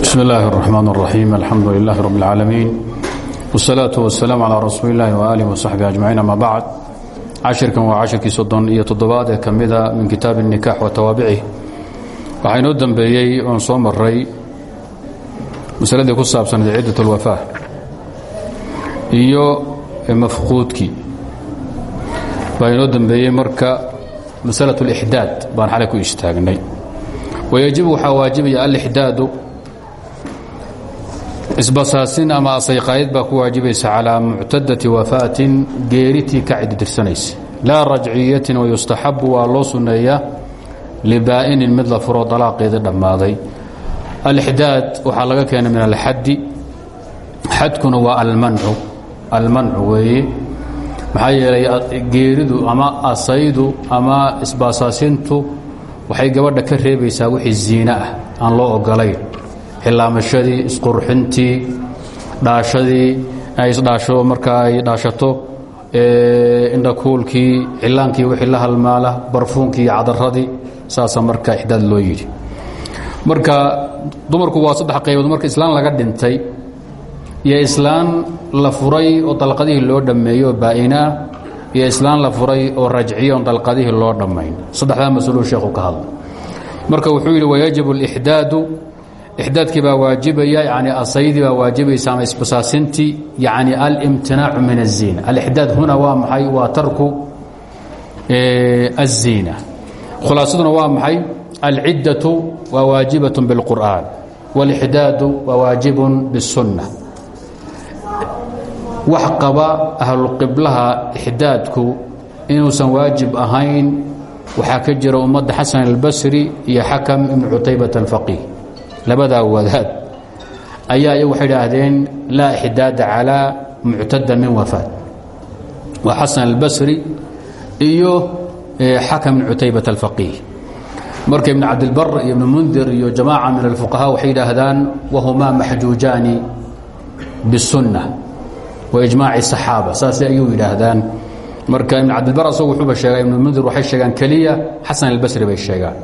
بسم الله الرحمن الرحيم الحمد لله رب العالمين والصلاة والسلام على رسول الله وآله وصحبه أجمعين أما بعد cashirkan waa cashirkii soddon iyo toddobaad ee ka mida min kitaab النikax wa tawaabicih waxaa inoo dembeeyey oon soo maray masaladii ku saabsanayd ciddaة اlwafaa iyo mafquudkii baa inoo dembeeyey marka masalaة اlإxdaad baan xalay ku istaagnay wayajibu waxaa waajibaya alixdaadu isbasaasin ama asayqaayad baa ku waajibaysa calىa muctadati wafaatin geeritii ka ciditirsanaysa laa rajciyatin wayustaxabu waa loo sunneeyaa libaa'inin mid la furo dalaaqeedii dhammaaday. Alixdaad waxaa laga keenay min alxaddi. Xadkuna waa almancu. Almancu weeye. Maxaa yeelay geeridu ama asaydu ama isbaasaasintu waxay gabadha ka reebaysaa wixii ziine ah aan loo ogolayn xilaamashadii isqurxintii dhaashadii ay isdhaasho markaa ay dhaashato indhakuulkii cilaankii wixii la halmaala barfuunkii cadaradii saasaa marka ixdaad loo yidhi. Marka dumarku waa saddex qaybood. Marka islaan laga dhintay iyo islaan la furay oo dalqadihii loo dhammeeyo oo baa'inaa iyo la furay oo rajciya dalqadihii loo dhammayn saddexdaa mas'uuluu sheekhu ka hadla marka wuxuu yidhi wayajibu alixdaadu ixdaadkii baa waajibaya yani asaydii baa waajibaysa ama isbasaasintii yani alimtinaacu min الziina alixdaad huna waa maxay waa tarku الziina khulaasaduna waa maxay alcidaةu waa waajibaة bاlqur'an wاlixdaadu waa waajib bالsunna wax qaba ahluqiblaha ixdaadku inuusan waajib ahayn waxaa ka jira ummadda xasan اlbasri iyo xakam ibn cutaybaة اlfaqih labadaa wadaad ayaa iyagu waxay idhaahdeen laa ixdaada calaa muctada min wafaat. Waa xasan albasri iyo xakam ibn cutaybat alfaqiih. Marka ibn cabdilbar iyo ibn mundir iyo jamaaca min alfuqahaa waxay yidhaahdaan wahumaa maxjuujaani bisunna wa ijmaaci saxaaba. Saasay ayuu yidhaahdaan. Marka ibn cabdilbar asagu wuxuuba sheegaa ibn mundir waxay sheegaan keliya xasan albasri bay sheegaan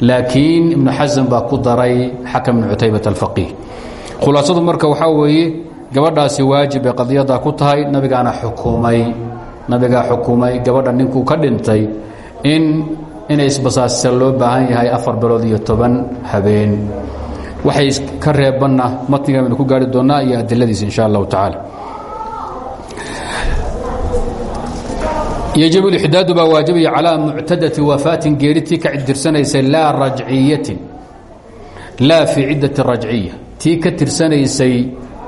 laakiin ibnu xasan baa ku daray xakam ibn cutaybat alfaqiih khulaasadu marka waxaa weeye gabadhaasi waajib bay qadiyaddaa ku tahay nabigaana xukumay nabigaa xukumay gabadha ninkuu ka dhintay in inay isbasaasisa loo baahan yahay afar bilood iyo toban habeen. Waxay ka reebanna matniga baynu ku gaari doonnaa iyo adiladiisa insha allahu tacaala yجب اإxdaad baa waajibaya calىa muctadaةi wafaatin geeritii ka tirsanaysa laa rajciyatin laa fii cidaةi rajciya tii ka tirsanaysay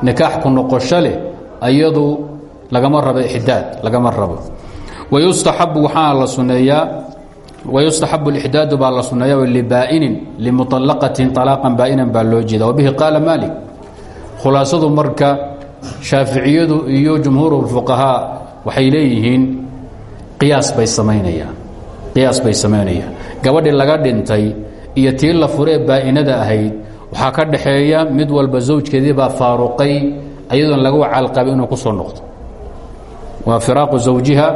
nikaax ku noqosho leh ayadu lagama rabo ixdaad lagama rabo wayustaxabu waxaa la suneeyaa wayustaxabu اlixdaadu baa la suneeya libaa'inin limuطalaqatin طalaaqan baa'inan baa loo jeeda wabihi qaala malik khulaasadu marka shaaficiyadu iyo jumhuur اfuqahaa waxay leeyihiin qiyaas bay samaynayaan. Qiyaas bay samaynayaan. Gabadhii laga dhintay iyo tii la furee baa'inada ahayd waxaa ka dhaxeeya mid walba zawjkeedii baa faaruqay ayadoon laga wacaalqabay inuu ku soo noqdo. Waa firaaqu zawjiha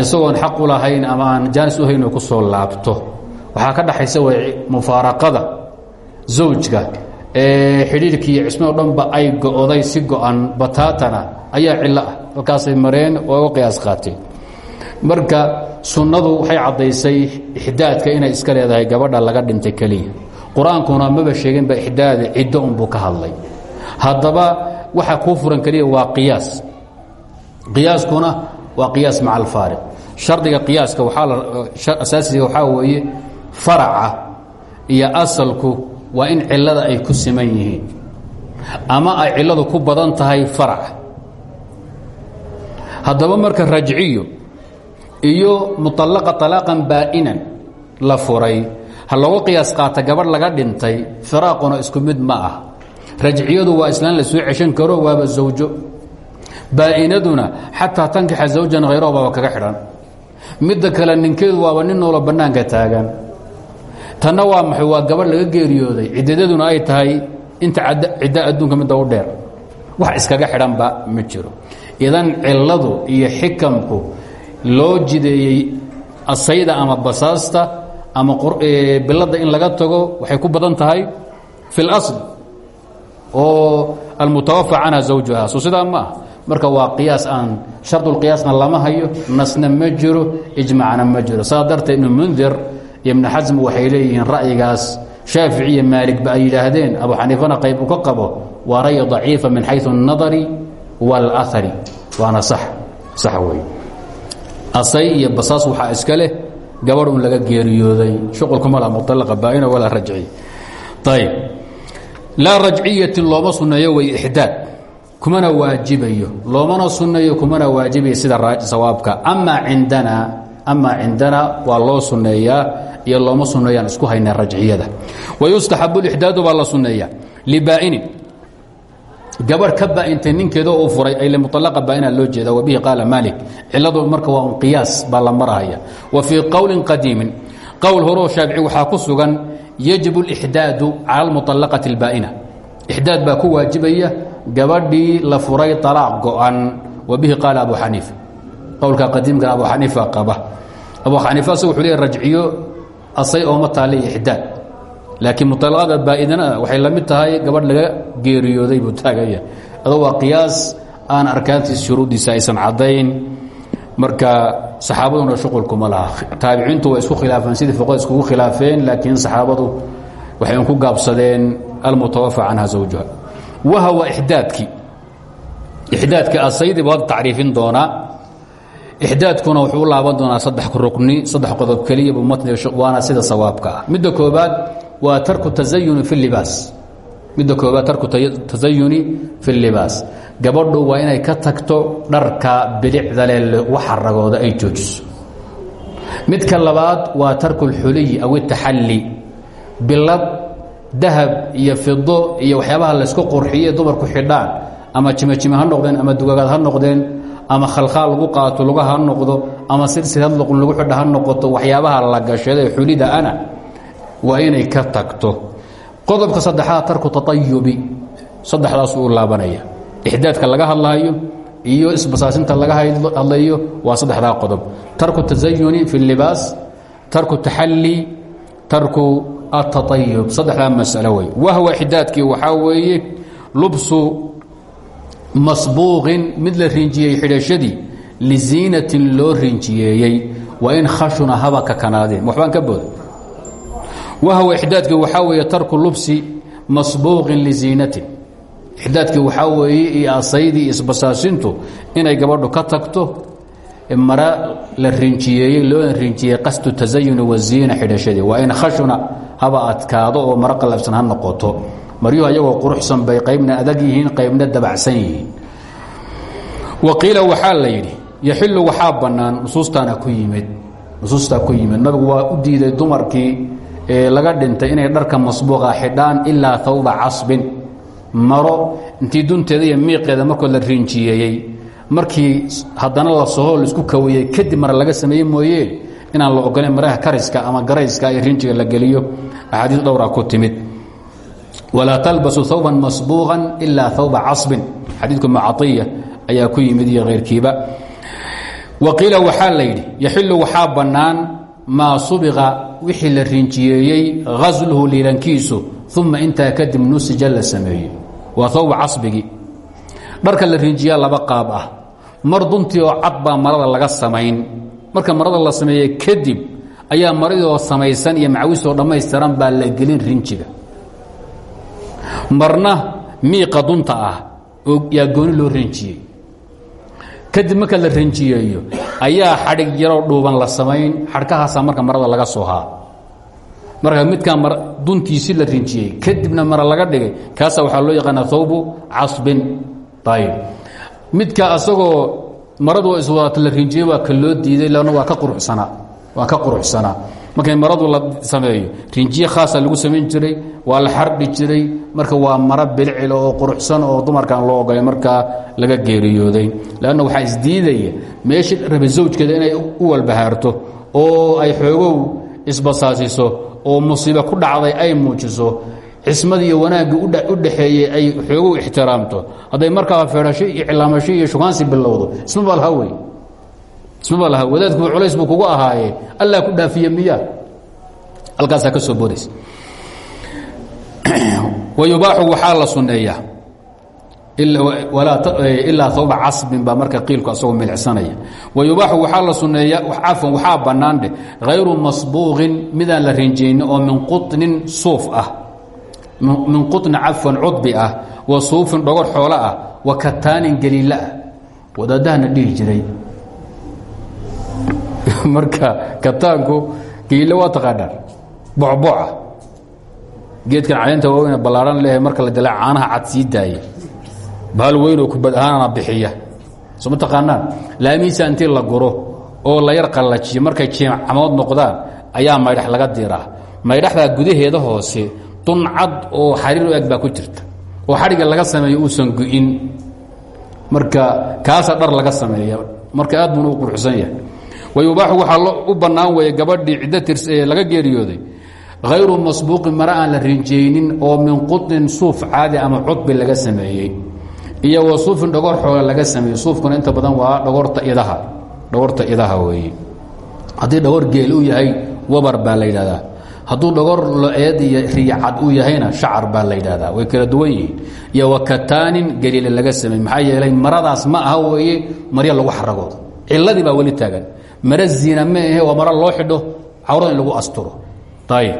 isagoon xaq u lahayn ama aan jaanis u hayn inuu ku soo laabto. Waxaa ka dhaxaysa way mufaaraqada zawjka ee xidhiirkii cismado dhanba ay go'day si go'an bataatana ayaa cillo ah. Halkaasay mareen oo uga qiyaas qaateen marka sunnadu waxay caddaysay ixdaadka inay iska leedahay gabadha laga dhintay keliya. Qur'aankuna maba sheeginba ixdaada ciddo unbuu ka hadlay. Haddaba waxa kuu furan keliya waa qiyaas. Qiyaaskuna waa qiyaas maca alfaariq. Shardiga qiyaaska waaaasaasiga waxaa weeye faraca iyo asalku waa in cillada ay ku siman yihiin. Ama ay cilladu ku badan tahay faraca haddaba marka rajciyo iyo muطallaqa طalaaqan baa'inan la furay. Ha looga qiyaas qaata gabadh laga dhintay firaaquna isku mid ma ah. Rajciyadu waa islaan la soo ceshan karo waaba zawjo. Baa'inaduna xataa tankixa zawjan hayraho baaba kaga xidhan. Midda kale ninkeedu waaba nin noolo bannaanka taagan. Tanna waa maxay? Waa gabadh laga geeriyooday. Ciddadaduna ay tahay inta cidda adduunka midda u dheer. Wax iskaga xidhanba ma jiro. Idan cilladu iyo xikamku loo jideeyey asayda ama basaasta ama bilada in laga tago waxay ku badan tahay fi اlasl oo almutawafa canha zawjuha so sidaa ma ah marka waa qiyaas aan shardulqiyaasna lama hayo nasna ma jiro ijmacna ma jiro saa darteed ibnu mundir iyo ibnu xasm waxay leeyihiin ra'yigaas shaafici iyo maaligba ay yidhaahdeen abu xaniifana qayb uu ka qabo waa ray daciifa min xayu اnadari wاlahari waana sax sax wey asay iyo basaas waxaa iska leh gabadh un laga geeriyooday. Shuqulkuma la muطalaqa baa'ina walaa rajciy ayb laa rajciyatin looma sunneeyo way ixdaad. Kumana waajibayo. Loomana sunneeyo kumana waajibayo sida sawaabka. Amaa cindana amaa cindana waa loo sunneeyaa iyo looma sunneeyaan isku hayna rajciyada. Wayustaxabu lixdaadu baa la sunneeyaa. Libaa'inin gabar ka baintay ninkeeda uu furay ayle mualaqa baaina loo jeeda wabihi qaala maalik ciladu marka waa un qiyaas baa la marahaya. Wa fii qowlin qadiimin qowl horoo shaafici waxaa ku sugan yajibu lixdaadu cala almualaqati albaa'ina. Ixdaad baa ku waajibaya gabadhii la furay alaaq go'an wa bihi qaala abu xaniifa qowlkaa qadiimkan abu xaniifa qaba. Abu xaniifa asagu rajciyo asay ooma taale iyo laakiin muطalaqada baa'idana waxay la mid tahay gabadh laga geeriyooday buu taagaya. Adoo waa qiyaas aan arkaantiis shuruuddiisa aysan caddayn marka saxaabaduna shuqulkuma laha. Taabiciintu waa isku khilaafeen sidii fuqada iskugu khilaafeen laakiin saxaabadu waxay un ku gaabsadeen almutawafa canha zawjuha wahawa ixdaadkii. Ixdaadka asaydii hadda tacriifin doonaa ixdaadkuna wuxuu u laaban doonaa saddex rukni saddex qodob keliya buu matniga waana sida sawaabka ah. Midda koobaad waa tarku tasayuni fi libaas. Midda koobaad tarku tasayuni fi libaas. Gabadhu waa inay ka tagto dharka bilicdale waxa ragooda ay joojiso. Midka labaad waa tarku اlxuliy aw اtaxalli bilad dahab iyo fido iyo waxyaabaha laysku qurxiye dumarku xidhaan ama jimajime ha noqdeen ama dugagaad ha noqdeen ama khalkhaal lagu qaato luga ha noqdo ama silsilad luqun lagu xidha ha noqoto waxyaabaha la gashada xulida ana waa inay ka tagto. Qodobka saddexaad tarku taayubi saddexdaas uu laabanaya. Ixdaadka laga hadlayo iyo isbasaasinta laga hadlayo waa saddexdaa qodob. Tarku tasayuni fi اlibaas tarku taxalli tarku ataayub saddexdaa masalo wey wahwa ixdaadkii? Waxaa weeye lubsu masbuuqin mid la rinjiyey xidhashadii liziinatin loo rinjiyeeyey waa in khashuna haba ka kanaadeen waxbaan ka booda wahwa ixdaadkii waxaa weeye tarku lubsi masbuuqin liziinatin ixdaadkii waxaa weeye iyo asaydii isbasaasintu inay gabadhu ka tagto mara la rinjiyeeyey loo rinjiyey qasdu tasayuni waziina xidhashadii waa in khashuna haba adkaado oo maro qalabsan ha noqoto maryuhu ayagoo quruxsan bay qaybna adag yihiin qaybna dabacsan yihiin wa qiila waxaa la yidhi yaxilu waxaa bannaan nusuustaana ku yimid nusuustaa ku yimid nabigu waa u diiday dumarkii laga dhintay inay dharka masbuuqa xidhaan ilaa hawba casbin. Maro intii dunteeda iyo miiqeeda markoo la rinjiyeeyey markii haddana la soho la isku kawiyey kadib mara laga sameeye mooye inaan la ogolen maraha kariska ama garayska iyo rinjiga la geliyo. Axaadiis dhowraa ku timid. Walaa talbasu hawban masbuuqan ilaa hawba casbin. Xadiidku macaiya ayaa ku yimid iyo keyrkiiba. Wa qiila waxaa la yidhi yaxilu waxaa bannaan maa subiqa wixii la rinjiyeeyey hasluhu liilankiisu uma intaa kadib nusija la sameeyey. Waa hawba casbigii dharka la rinjiyaa laba qaab ah. Mar duntii oo cad baa marada laga samayn. Marka marada la sameeye kadib ayaa maradii oo samaysan iyo macawisoo dhammaystiran baa la gelin rinjiga. Marna miiqa dunta ah yaa gooni loo rinjiyey kadib marka la rinjiyeeyo ayaa xadhig yaroo dhuuban la samayn xadhkahaasaa marka marada laga soo haa. Marka midkaa duntiisi la rinjiyey kadibna mara laga dhigay kaasa waxaa loo yaqaanaa thawbu casbin. Ayb midka asagoo maradu iswadata la rinjiyey waa ka loo diiday quruxsanaa waa ka quruxsanaa markay maradu la sameeyo. Rinjiye khaasa lagu samayn jiray waa la xardhi jiray marka waa maro bilcilo oo quruxsan oo dumarkan loo ogolay markaa laga geeriyooday. Lanna waxaa isdiidaya meeshii rabe zawjkeeda inay u walbahaarto oo ay xoogow isbasaasiso oo musiibe ku dhacday ay muujiso cismadii iyo wanaaggii u dhaxeeyey ay xoogow ixtiraamto. Hadday markaa feedhasho iyo cilaamasho iyo shugaansi bilowdo isma baa laha wey isma baa laha wadaadkuba culays buu kugu ahaaye. Allah ku dhaafiye miyaa halkaasaa ka soo boodaysa wayubaaxu waxaa la sunneeyaa ilaa awba casbin baa marka qiilku asagoo milicsanaya wayubaaxu waxaa la suneeya cafwan waxaa bannaandhe hayru masbuuqin midaan la rinjaynin oo min quطnin suuf ah. Min quطni cafwan cudbi ah. Wa suufin dhogor xoolo ah. Wa kataanin geliila ah. Wadaadahana dhihi jiray marka kataanku geliila waa taqaanaan bocboca geedkan caleynta waaweyn ballaaran leh marka la dila caanaha cad sii daaya bahal weynoo kubad ahaanana bixiya. Soo ma taqaanaan? Laamihiisa intii la guro oo la yar qallajiyo markay jiimcamood noqdaan ayaa maydhax laga diraa maydhaxdaa gudaheeda hoose duncad oo xariir u eg ku jirta. Oo xadhigga laga sameeyo uusan gu'in marka kaasa dhar laga sameeya. Marka aad buuna u quruxsan yahay wayubaaxu waxaa u bannaan weeye gabadhii ciddo tirs laga geeriyooday. Hayru masbuuqin mare aan la rinjaynin oo min quطnin suuf caadi ama cudbi laga sameeyey. Iyo wa suufin dhogor xoole laga sameeyey. Suufkuna inta badan waa dhogorta idaha. Dhogorta idaha weeye. Haddii dhogor geel uu yahay wabar baa la yidhahdaa hadduu dhogor lo'eed iyo riyacad yahayna shacar baa la yidhahdaa way kala duwan yihiin. Iyo wa kataanin geliile laga sameeyey. Maxaa yeelay maradaas ma aha weeye marya lagu xarago. Ciladii baa weli taagan mare ziina ma ahe waa maro loo xidho cawrada in lagu asturo. Ayb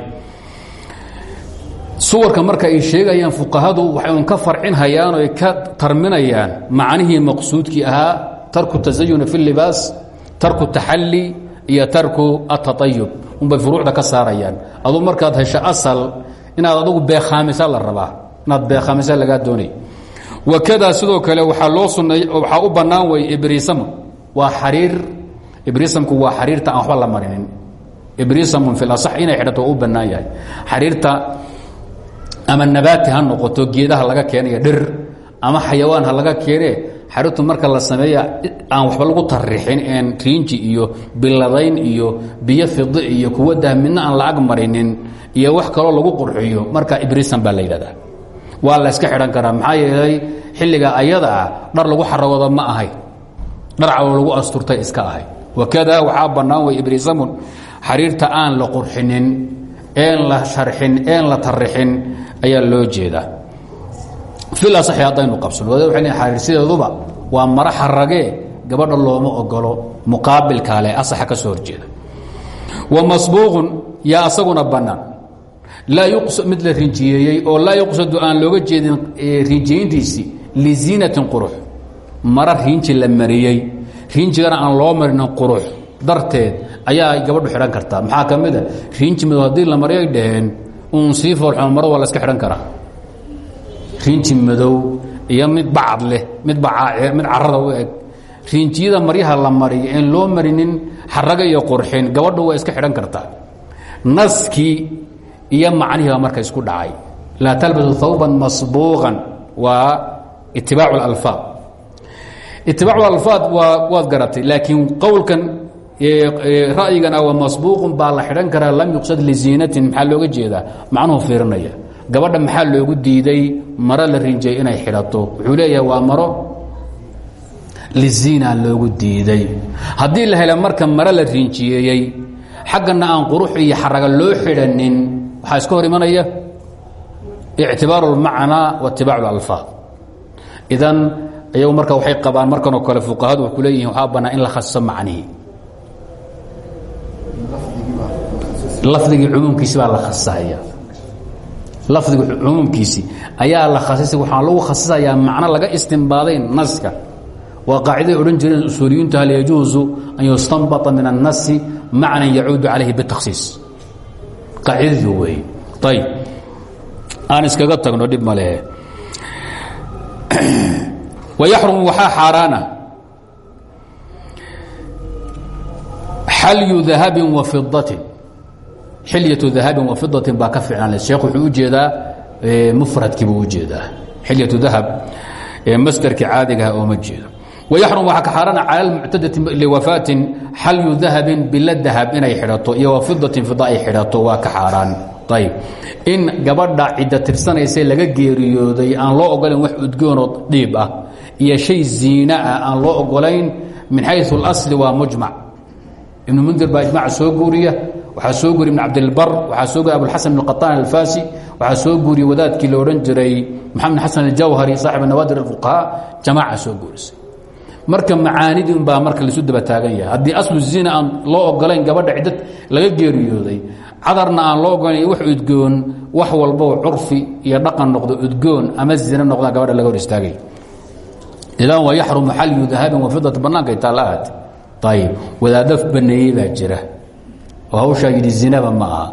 suwarka marka ay sheegayaan fuqahadu waxay un ka farcinhayaan oy ka tarminayaan macnihii maqsuudkii ahaa tarku tasayuni fi libaas tarku taxalli iyo tarku ataayub unbay furuucda ka saarayaan. Aduu markaad hesho asal inaad adugu beekhaamisa la rabaa. Inaad beekhaamisa lagaa doonay. Wakadaa sidoo kale waxaa loo suneey waxaa u bannaan wey ibrisam waa xariir ibrisamku waa xariirta aan waxba la marinin. Ibrisamun fi lasax inay xidhato u bannaan yahay. Xariirta ama nabaati ha noqoto geedaha laga keenaya dhir ama xayawaan laga keene xariirtu marka la sameeya aan waxba lagu tarixin een riinji iyo biladayn iyo biyo fidi iyo kuwa dah midna aan la ag marinin iyo wax kaloo lagu qurxiyo marka ibrisam baa la waa la yska xidhan karaa maxaa yeelay xilliga ayada ah dhar lagu xaragooda ma ahay. Dhar lagu asturtay iska ahay wakada waxaa bannaan way ibrisamun xariirta aan la qurxinin een la sharxin een la tarixin ayaa loo jeedaa fil asaxi haddaynu wada waxay leeyihiin xariir waa maro xaragee gabadha looma ogolo muqaabilkaa leh asaxa ka soo horjeeda wa masbuuqun yaa asaguna bannaan laa yuqsa mid la rinjiyeeyey oo laa yuqsadu aan looga jeedin rinjiyeyntiisii liziinatin qurux maro riinji la riinjigana aan loo marinin qurux darteed ayaa gabadhu xidhan kartaa. Maxaa ka mid a? Riinji la maryo ay dhaheen uun sii foolxumo marada waa la iska xidhan karaa. Riinji madow iyo mid bacad leh mid mid carada u eg. Riinjiyada maryaha la mariyo een loo marinin xaraga iyo qurxin gabadhu waa iska xidhan kartaa. Naskii iyo macnihiiba marka isku dhacay. Laa talbasu hawban masbuuqan waa itibaacu اlalfaad itibaacu alfaad waa waad garatay laakiin qowlkan ra'yigana waa masbuuqun baa la xidhan karaa lam yuqsad liziinatin maxaa looga jeedaa? Macnuhu fiirinaya. Gabadha maxaa loogu diiday? Maro la rinjay inay xidhato. Wuxuu leeyahay waa maro liziina loogu diiday. Haddii la hela marka maro la rinjiyeeyey xaggana aan qurux iyo xaraga loo xidhanin waxaa iska hor imanaya? Ictibaaru اlmacnaa wa itibaacu اlalfaad idan iyagu marka waxay qabaan markanoo kale fuqahadu wa ku leeyihiin waxaa bannaa in la khasiso macnihii lafdigii cumuumkiisi baa la khasisahaya lafdiga cumuumkiisi ayaa la khasisay waxaa lagu khasisayaa macno laga istimbaaday naska. Waa qaaciday odhan jireen usuuliyiintu hal yajuusu an yustanbata min الnasi macnan yacuudu calayhi bitakhsiis qaacidadii weeye ayb aan iskaga tagno dhib ma wayaxrumu waxaa xaaraana xalyu dahabi wa fidatin xilyatu dahabin wa fidatin baa ka fiicnaan sheekh wuxuu u jeedaa mufradkii buu u jeedaa xilyatu dahab masdarkii caadigaha ooma jeedo wayaxrum waxaa ka xaaraana cala lmuctadati liwafaatin xalyu dahabin bila dahab inay xidhato iyo wa fidatin fida ay xidhato waa ka xaaraan ayb in gabadha cidda tirsanaysa laga geeriyooday aan loo ogolan wax udgoonoo dhiib ah iyo shay ziina ah aan loo ogolayn min xayu اlasli waa mujmac ibnu mundir baa ijmac soo guuriya waxaa soo guriy ibn cabdilbar waxaa soo guriy abulxasan ibn qaطaan alfasi waxaa soo guuriyey wadaadkii la odhan jiray maxamed xasan aljawhari saaxib nawaadir اfuqahaa jamaaca soo guurisay marka macaanidii unbaa marka laisu daba taagan yahay haddii aslu zina aan loo ogolayn gabadha ciddad laga geeriyooday cadarna aan loo ogolayn wax udgoon wax walbo curfi iyo dhaqan noqdo udgoon ama zina noqda gabadha laga hor istaagay idan waa yaxrumu xalyu dahabin wafidati bannaankay taalla ahaate ayib wadaadaf baneeyey baa jira. Oo hawshaa yidhi zinaba ma aha.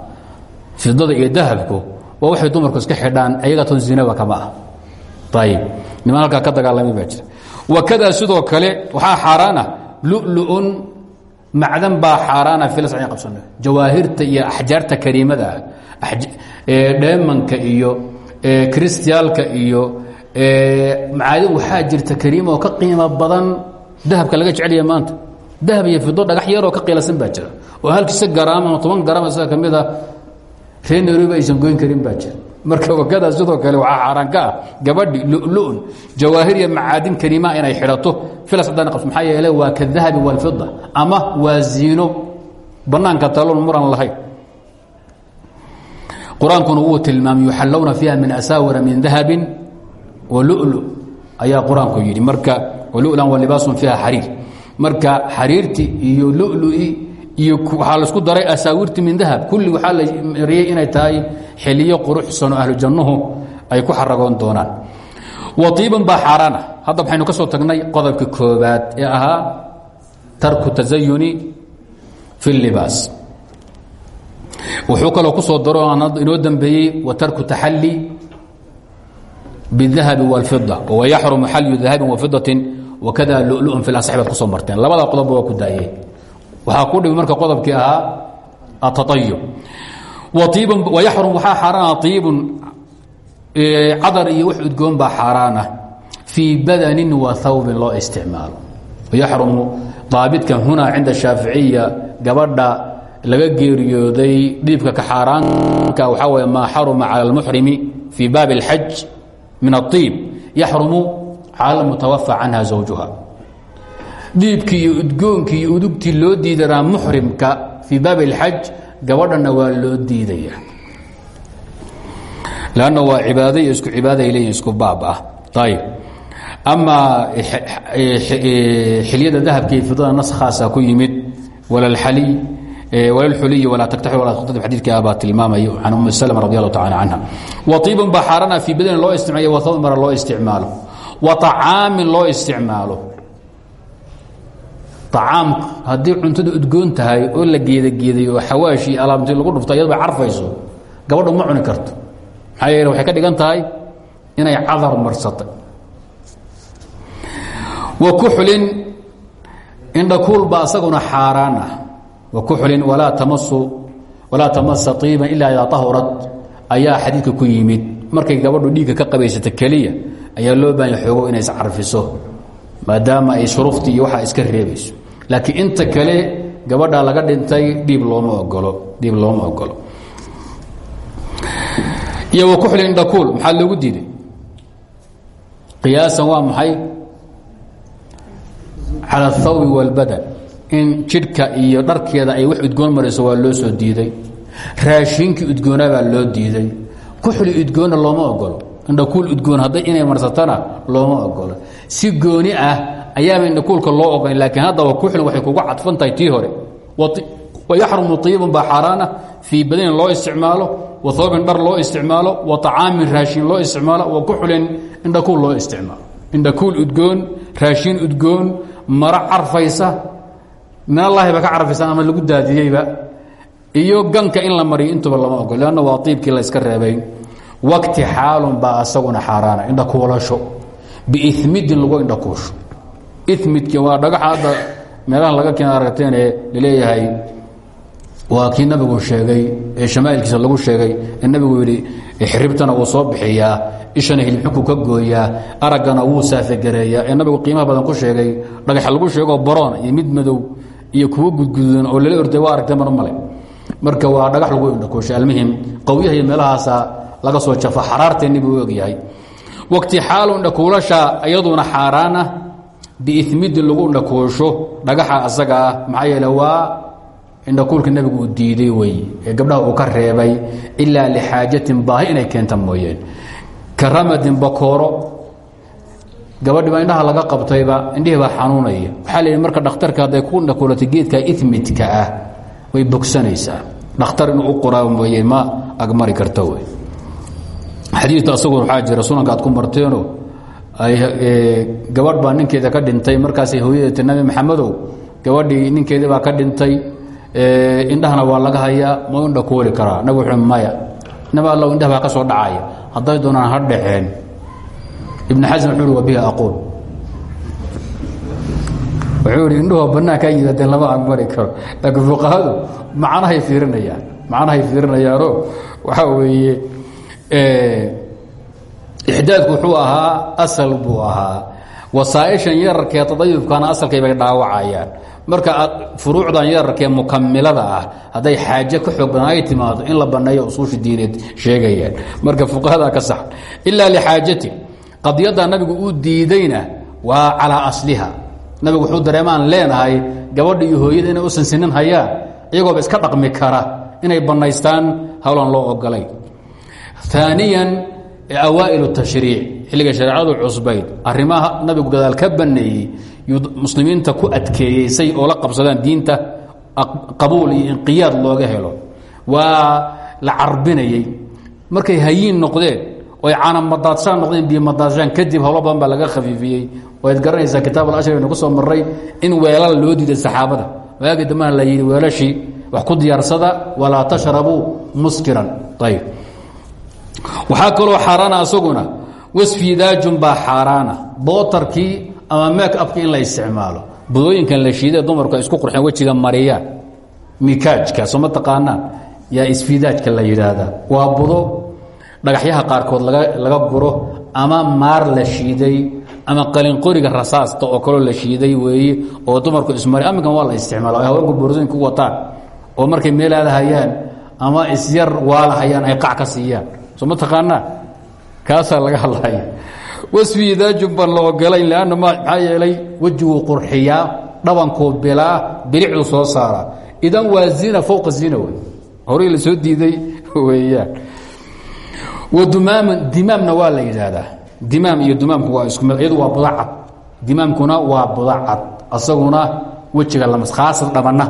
Fidada iyo dahabku waa waxay dumarku iska xidhaan ayagatoon zinaba kama ah ayib niman halkaa ka dagaalamay baa jira. Wakadaa sidoo kale waxaa xaaraana lulu'un macdan baa xaaraana filas an qabsano jawaahirta iyo axjaarta kariimada ah dheemanka iyo kristiyaalka iyo macaadin waxaa jirta kariima oo ka qiimo badan dahabka laga jecelya maanta. Dahab iyo fido dhagax yaroo ka qiilasan baa jira. Oo halkiisa garaam ama toban garaam isaga ka mid a reer nairobi aysan goyn karin baa jira. Marka wakadaa sidoo kale waxaa xaaraan ka ah gabadhi lulu-un jawaahir iyo macaadin kariimaa inay xidhato. Filas haddana qabso maxaa yeele waa kadahabi walfida ama waa ziino. Bannaanka taloon muran lahayn. Qur'aankuna wuu tilmaamay yuxallowna fiiha min asaawira min dahabin walulu ayaa qur'aanku yidhi. Marka walulan walibaasun fiiha xariir. Marka iyo lului iyo waxaa la isku daray asaawirti min dahab. Kulli waxaa la mariyey inay tahay xiliyo quruxsan oo ahlu jannuhu ay ku xaragoon doonaan. Waiiban baa xaaraan hadda waxaynu ka soo tagnay qodobka koobaad ee ahaa tarku tasayuni fi libaas. Wuxuu kaloo ku soo daro inoo dambeeyey wa tarku taxalli biاdahabi wاlfida wayaxrumu xalyu dahabin wafidatin wakada lulu'un fi lasx baad kusoo marteen labada qodobba waa ku daayeen waxaa ku dhimi marka qodobkii ahaa ataayub wayaxrum waxaa xaaraana iibun cadar iyo wax udgoon baa xaaraana fii badanin wa hawbin loo isticmaalo yaxrumu daabitkan hunaa cinda shaaficiya gabadha laga geeriyooday dhiibka ka xaaraanka waxaa wey maa xaruma cala almuxrimi fii baabi اlxaj min aiib yaxrumu cala mutawafa canha zawjuha dhiibkii iyo udgoonkii iyo udugtii loo diidanaa muxrimka fii baab اlxaj gabadhana waa loo diidaya an waa cibaad iyo isku cibaada ay leeyiin isku baab ah ayb amaa xilyada dahabka iyo fidada nas khaasa ku yimid wala اlxaliy walalxuliy walaa taktaxi walaa tuqtadib xadiidkii abaa tilmaamayo can umi slm radi allahu tacala canha wa iibun baa xaarana fii badanin loo isticmaalo wa hawbin mara loo isticmaalo wa طacaamin loo isticmaalo. Acaamku haddii cuntada udgoon tahay oo la geedageeday oo xawaashi alaamti lagu dhufto iyadba carfayso gabadhu ma cuni karto. Maxaa yeele waxay ka dhigan tahay inay cadar marsatay. Wa kuxlin indhakuul baa isaguna xaaraan ah wa kuxlin walaa tamasa iiban ilaa idaa tahurat ayaa xadiidka ku yimid markay gabadhu dhiigga ka qabaysata keliya ayaa loo baahanya xoogo inay iscarfiso maadaama ay shuruftii iyo iska reebayso laakiin inta kale gabadha laga dhintay dhiib looma ogolo dhiib looma ogolo iyo wa kuxli indhakuul maxaa loogu diiday qiyaasan waa maxay cala athawbi wاlbadan in jidhka iyo dharkeeda ay wax udgoon marayso waa loo soo diiday. Raashinkii udgoona baa loo diiday. Kuxli udgoonna looma ogolo indhakuul udgoon hadday inay marsatana looma ogolo si gooni ah ayaaba indhakuulka loo ogolay laakiin haddaba kuxlin waxay kuga cadfan tii hore. Wayaxrumu iibun baa xaaraana fii badanin loo isticmaalo wa hoobin dhar loo isticmaalo wa طacaamin raashin loo isticmaalo wa kuxlin indhakuul loo isticmaalo. Indhakuul udgoon raashin udgoon maro carfaysa min allahi ba ka carfaysa ama lagu daadiyeyba. Iyo ganka in la mariyo intuba lama ogol lanna waa iibkii la yska reebay. Wakti xaalun baa asaguna xaaraana indhakuulasho biimidin lagu indhakuusho imidki waa dhagaxa hadda meelaha laga keena aragteen ee la leeyahay waa kii nabigu sheegay ee shamaailkiisa lagu sheegay ee nabigu yidhi xiribtana wuu soo bixiyaa ishana hilibxuku ka gooyaa araggana wuu saafagareeyaa ee nabigu qiimaha badan ku sheegay dhagaxa lagu sheegoo baroon iyo mid madow iyo kuwo gudgududan oo lala orday waa aragtee mar male marka waa dhagax lagu indhakuushay almuhim qawyaha iyo meelahaasa laga soo jafa xaraarteenni buu ogyahay waqti xaalu indhakuulasha iyaduna xaaraana biimidin lagu indhakuusho dhagaxa asaga ah maxaa waa indhakuulka nebigu diiday wey ee gabdhaha uu ka reebay ilaa lixaajatin baahi inay keenta mooyeen. Ka ramadin gabadhiba indhaha laga qabtayba indhihii baa xanuunaya. Waxaa la yidhi marka dhakhtarka hadday ku indhakuulatay geedka imidka ah way bogsanaysaa. Dhakhtar inuu u qoraa ma agmari karta wey xadiidka asagu waxaa jira sunanka aad ku marteeno gabadh baa ninkeeda ka dhintay markaasay hooyada ti nabi maxamedow gabadhii ninkeedii baa ka dhintay indhahana waa laga hayaa ma indha kuuli karaa. Nabig wuxuu maya nabi allow indhah baa ka soo dhacaya. Hadday doonaan ha ibn xasan wuxuu uhi wa bihi aquul wuxuu ihi indhuhu banaanka yimaadeen lama agmari karo. Laakiin fuqahadu macnahay fiirinayaan macnahay fiirinayaano waxaa weeye ixdaadku wuxuu ahaa asal buu ahaa. Wasaaishan yararkee tadayufkana asalkay bay dhaawacayaan. Marka furuucdan yararkee mukamilada ah hadday xaaje ka xoog badan ay timaado in la banneeyo usuusha diineed sheegayaan. Marka fuqahadaa ka sax ilaa lixaajati qadiyadda nabigu uu diidayna waa calaa asliha. Nabigu wuxuu dareemaan leenahay gabadha iyo hooyada inay u sansinin hayaan iyagooba iska dhaqmi kara inay bannaystaan howlan loo ogolay. Aaniyan awaail tashriic xilliga shareecadu cusbayd. Arrimaha nabigu gadaal ka baneeyey muslimiinta ku adkeeyey say oo la qabsadaan diinta qabuul iyo inqiyaad looga helo. Waa la carbinayey. Markay hayiin noqdeen oy caanamadaadshaan noqdeen biyomadaadshaan kadib howlo badan baa laga khafiifiyey. Waad garanaysaa kitaab alashri aynu ku soo marray in weelal loo diiday saxaabada. Waagi dambana la yidhi weelashii wax ku diyaarsada walaa tashrabuu muskiran. Ayb waxaa kaloo xaaraana asaguna wasfidaajun baa xaaraana. Bootarkii ama mek abki in la isticmaalo. Budooyinkan la shiidee dumarku ay isku qurxeen wejiga mariyaan mikaajka soo ma taqaanaan? Yaa isfidaajka la yidhaahdaa. Waa budo dhagaxyaha qaarkood laga guro ama maar la shiiday ama qalinqoriga rasaasta oo kaloo la shiiday weeye oo dumarku ismari aminkan waa la isticmaala ay haweenku boorasooyinka u wataan oo markay meelaada hayaan ama isyar waala hayaan ay qac ka siiyaan. Soo ma taqaanaa? Kaasaa laga hadlaya wasfidaajun baan la ogolayn lanna maxaa yeelay wejiguu qurxiyaa dhabankuu bilaa bilicdu soo saara. Idan waa zina fowqa zina wey horay la soo diiday weeyaan wadumaama dimaamna waa la yidhaahdaa. Dimaam iyo dumaamku waa isku mid iyadu waa budacad. Dimaamkuna waa budacad. Asaguna wejiga khaasad dhabana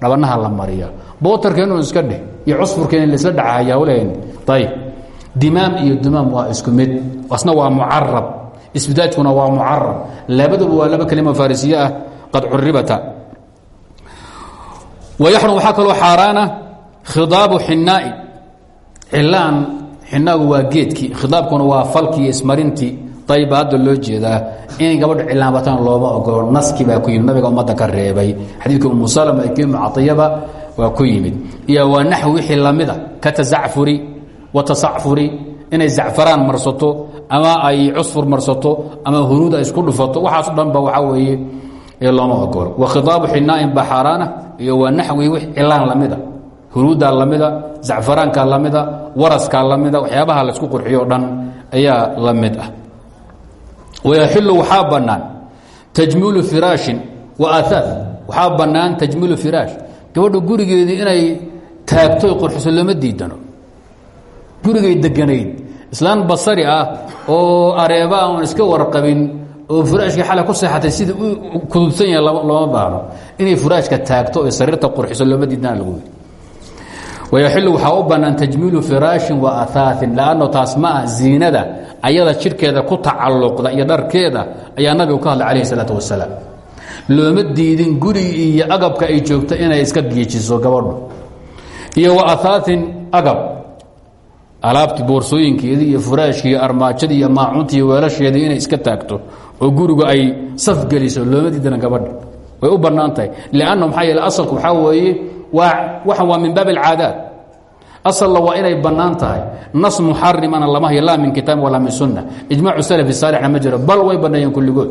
dhabanaha la mariya bootarkeenu iska dheh iyo cusfurkeen laisla dhacahaya hawlaheen ayib dimaam iyo dumaam waa isku mid. Asna waa mucarab isbidaajkuna waa mucarab labaduba waa laba kelima farisiye ah. Qad curibata wayaxrum waxaa kaloo xaaraana khidaabu xinaa'i xinaagu waa geedkii. Khidaabkuna waa falkii iyo ismarintii. Loo jeedaa. Inay gabadhu cilaanbataan looma ogolo naski baa ku yimid. Nabiga ummadda ka reebay. Xadiidka umu salama iyo caطiyaba waa ku yimid. Iyo waa naxwi wixii lamida ka tazacfuri wa tasacfuri inay zacfaraan marsato ama ay cusfur marsato ama hunuud ay isku dhufato. Waxaaso dhan ba waxaa weeye looma ogolo wa khidaabu xinaa'in baa xaaraana iyo waa naxwi wix cilaan lamida hunuuddaa lamida zacfaraankaa lamida waraskaa lamida waxyaabaha laysku qurxiyo dhan ayaa la mid ah. wayaxilu waxaa bannaan tajmiilu firaashin wa aaaa waxaa bannaan tajmiilu firaash gabadha gurigeedii inay taagto qurxiso looma diidano. gurigay deganayd. islaan basari ah oo areeba aan iska warqabin oo furaashkii xalay ku seexatay sida u kudubsan yahay looma baahno. inay furaashka taagto ee sariirta qurxiso looma diidana lagu yidhi wayaxilu waxaa u bannaan tajmiilu firaashin wa aaain lanno taas ma ah ziinada ayada jidhkeeda ku tacalluqda iyo dharkeeda ayaa nabigu ka hadlay calayh salaat wasalaam looma diidin gurigi iyo agabka ay joogto inay iska geejiso gabadhu iyo aaain agab alaabti boorsooyinkeedii iyo furaashkii iyo armaajadii iyo maacuntii iyo weelasheedii inay iska taagto oo gurigu ay saf geliso looma diidana gabadha way u bannaan tahay lanna maxaa yeele asalku waxaa weeye waxan waa min baab alcaadaat asalna waa inay bannaan tahay. Nas muxarimana lama hayo laa min kitaab walaa min sunna ijmaacu salafi saalixna ma jiro bal way banneeyeen kulligood.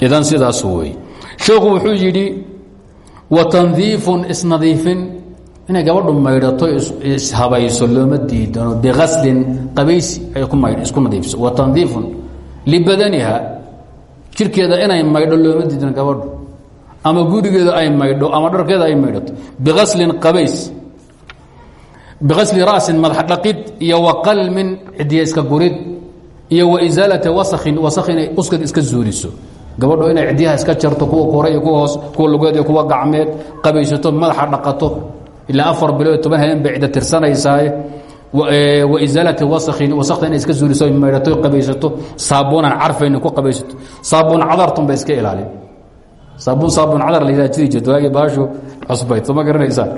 Idan sidaas wey sheekhu wuxuu yidhi wa tandiifun isnadiifin inay gabadhu maydhato ishabayso looma diidano biaslin qabaysi ay isku nadiifiso wa tandiifun libadaniha jirkeeda inay maydho looma diidano gabadhu ama gurigeeda ay maydho ama dharkeeda ay maydhato biaslin qabays. Biasli ra'sin madax dhaqid iyo waqalmin cidiya iska gurid iyo waisaalati wasakin wasak inay uskad iska zuuliso gabadho inay cidyaha iska jarto kuwa kore iyo hoos kuwa lugeed iyo gacmeed qabaysato madaxa dhaqato ilaa afar bilood toban habeen bay cidda tirsanaysaa waisaalati wasakin wasakta inay iska zuuliso maydhato qabaysato. Saabuunan carfaynin ku qabaysato. Saabuun cadartun ba iska ilaalin saabuun saabuun cadar la yidhaha jiri jirto waagii baashu cusbayd soo ma garanaysaan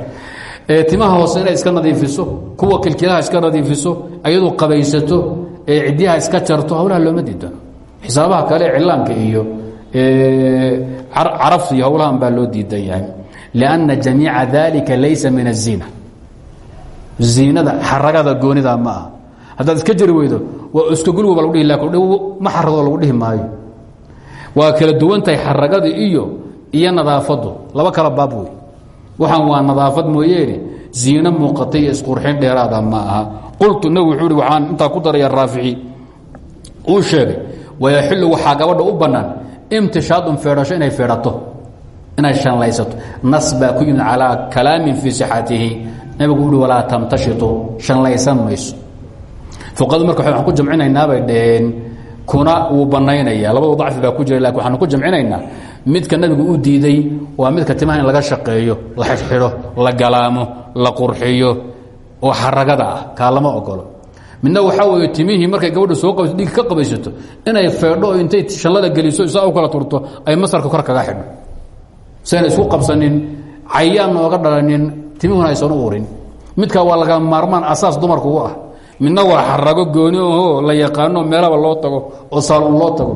timaha hoose inay iska nadiifiso kuwa kilkilaha iska nadiifiso ayadu qabaysato ee cidyaha iska jarto hawlaha looma diidano xisaabaha kale cilaanka iyo carafta iyo hawlahan baa loo diidan yahay. Lianna jamiica dalika laysa min الziina ziinada xaragada goonida ma aha. Haddaad iska jari weydo waa iska gulwa ba lagu dhihi laakiin ma xaragoo lagu dhihi maayo waa kala duwan tahay xaragada iyo iyo nadaafadu. Laba kala baab wey waxaan waa nadaafad mooyeene. Ziino muuqatay iyo isqurxin dheeraada ma aha. Qultu nabigu wuxuu waxaan intaa ku daraya raafici. Uu sheegay wayaxilu waxaa gabadha u bannaan imtishaadun feedhasho inay feedhato inay shanlaysato. Nas baa ku yimid calaa kalaamin fii sixatihi nabigu uhi walaa tamtashitu shanlaysan mayso. Fuqadu marka waxaan ku jamcinaynaa bay dhaheen kuna wuu bannaynaya. Labadu dacfi baa ku jira laakiin waxaanu ku jamcinaynaa midka nabigu u diiday waa midka timaha in laga shaqeeyo la xidhxidho la galaamo la qurxiyo oo xaragada ah lama ogolo midna waxaa weeye timihii markay gabadha soo qabayso dhiig ka qabaysato inay feedho intay shallada geliso isaa u kala turto ay masarka kor kaga xidho. Sayna isku qabsanin cayaan nooga dhalanin timihuna aysan u urin midkaa waa laga maarmaan asaas dumarku u ah midna waa xarago gooni aho la yaqaano meelaba loo tago oo saalun loo tago.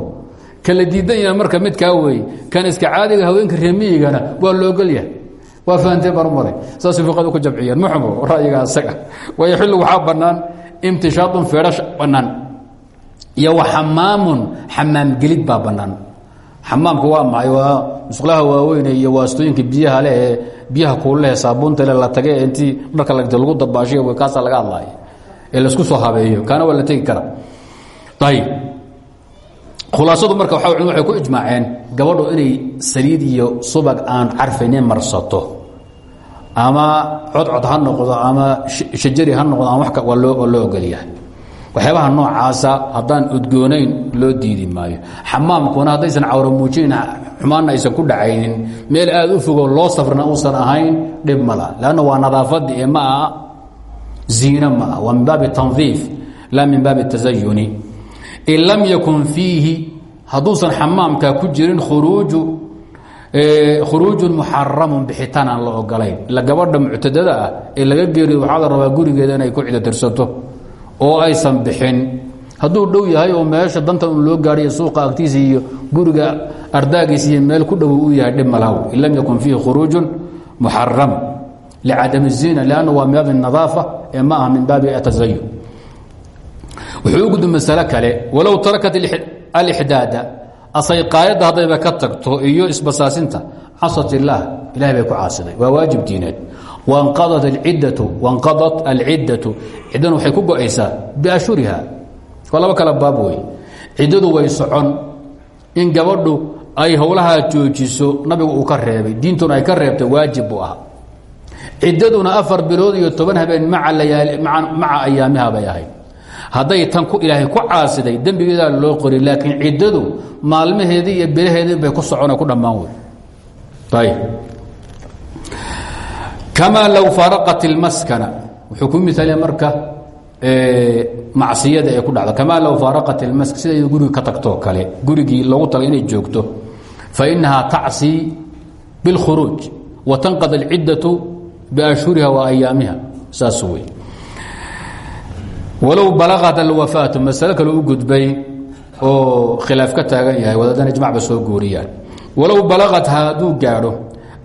Kala diidan yaha marka midkaa weeye kan iska caadiga haweenka reemiyigana waa loogolyahay waa fahamtee barmale saasay fuqadu ku jamciyeen muxumo ra'yiga asaga. Wayaxillu waxaa bannaan imtishaadun feedhash bannaan. Iyo wa xamaamun xamaam gelid baa bannaan. Xamaamku waa maxay waa musqulaha waaweyne iyo waastooyinka biyaha leh biyaha kuulehe saabuunta la tage intii dharka lagta lagu dabaashiy kaasaa laga hadlaaya ee la isku soo habeeyo. Kaana waa la kara ayib khulaasadu marka waxay ku ijmaaceen gabadhu inay saliid iyo subag aan carfaynin marsato. Ama codcod ha noqdo ama shajari ha noqdo ama waa loo ogolyahay waxyaabaha noocaasa haddaan udgoonayn loo diidi maayo. Xamaamkuna haddaysan cawro muujinin xumaanna aysan ku dhacaynin meel aad u fogo loo safrina uusan ahayn dhib mala waa nadaafadii ee ma ziine ma ah waa min baabi tandiif laa min baabi tasayuni in lam yakun fiihi hadduusan xamaamka ku jirin khuruuju khuruujun muxaramun bixitaan aan la ogolayn ila gabadha muctadada ah ee laga geeriyo waxaa la rabaa gurigeeda inay ku cidotirsato oo aysan bixin hadduu dhow yahay oo meesha danta un loo gaadhiyo suuqa agtiisa iyo guriga ardaagiisa iyo meel ku dhow uu yahay dhib malaw lam yakun fiihi khuruujun muxaram lcadam zina lann waa min baabi nadaafa ee ma aha min baabi atazayun wuxuu u gudbi masale kale walow tarakat alixdaada asayqaayadda haddayba ka tagto iyo isbasaasinta casat illaah ilahay bay ku caasiday waa waajib diineed wanqadat alciddatu ciddan waxay ku go'aysaa biashuriha waa laba kala baab wey ciddadu way socon in gabadhu ay howlahaa ciddaduna afar bilood iyo toban habeen maca ayaamiha bay ahayd. Hadday tan ilaahay ku caasiday dembigeedaa loo qori laakiin ciddadu maalmaheedii iyo bilaheedii bay ku socona ku dhammaan wey. Kamaa low faaraqat ilmaskana wuxuu ku miaaliya marka macsiyada ee ku dhacda kamaa low faaraqat ilmask siday guriga ka tagtoo kale gurigii loogu talay inay joogto fainahaa tacsii biاlkhuruuj wa tanqad alciddatu biashhuriha wa ayaamiha saas wey walow balaqat alwafaatu masalo kale u gudbay oo khilaaf ka taagan yahay wadaadana ijmacba soo guuriyaan walow balaqat hadduu gaadho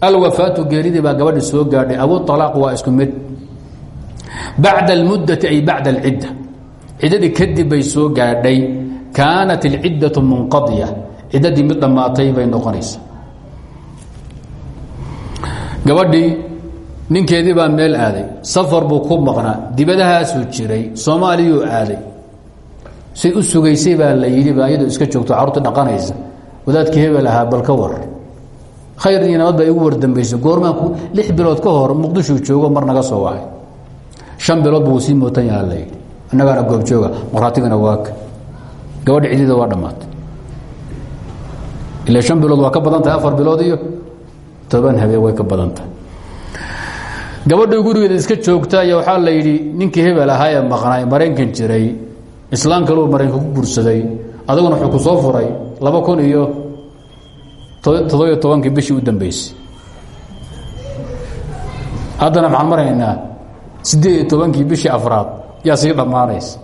alwafaatu geeridii baa gabadhi soo gaadhay abu alaaq waa isku mid bacda almuddati ay bacda alcidda ciddadii kadib bay soo gaadhay kaanat alciddatu munqadiya ciddadii mid dhammaatay bay noqonaysa gabadhii ninkeedii baa meel aaday. Safar buu ku maqnaa. Dibadahaasuu jiray. Soomaaliyuu aaday. Say u sugaysay baa la yidhi baa iyadoo iska joogto carruurta dhaqanaysa. Wadaadkii hebel ahaa bal ka war. Khayr iyo nabad baa igu wardambaysa goormaanku lix bilood ka hor muqdishuu joogo mar naga soo wahay shan bilood buu sii mootan yaha la yidhi innagaana goobjooga markhaatigana waaka gabadha cidida waa dhammaatay. Ila shan bilood waa ka badan tahay. Afar bilood iyo toban habeen way ka badan tahay gabadhii gurigeeda iska joogta ayaa waxaa la yidhi ninkii hebel ahaa ee maqnaay maraykan jiray islaam kaleu maraykan ku gursaday adaguna wuxuu ku soo furay laba kun iyo toddobiyo tobankii bishii u dambeysay. Haddana maxaan maraynaa siddeed tobankii bishii afraad yaa sii dhammaanaysa.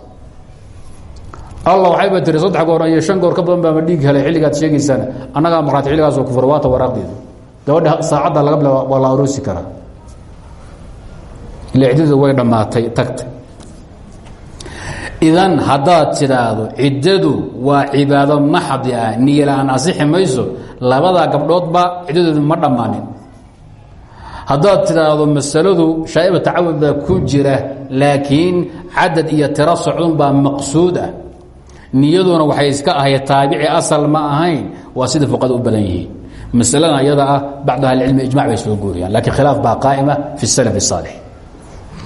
Alla waxayba tiri saddex goor iyo shan goor ka badan baama dhiig helay xilligaad sheegaysaan annagaa maqnaatay xilligaasoo kufur waata waraaqdeedu gabadha saacadda laga bilaa waa la aroosi karaa ila ciddadu way dhammaatay tagtay idan haddaad tidhaahdo ciddadu waa cibaado maxdi ah niyala-aan asixi mayso labadaa gabdhoodba ciddadoodu ma dhammaanin. Haddaad tidhaahdo masaladu shaa'iba tacawud baa ku jira laakiin cadad iyo tiro baa maqsuud ah. Niyaduna waxay iska ahayd taabici asal ma ahayn waa sida fuqada u badan yihiin. Masaladan ayada ah bacd ahlicilmi ijmac bay soo guuriyaan lakiin khilaaf baa qaa'ima fi salaf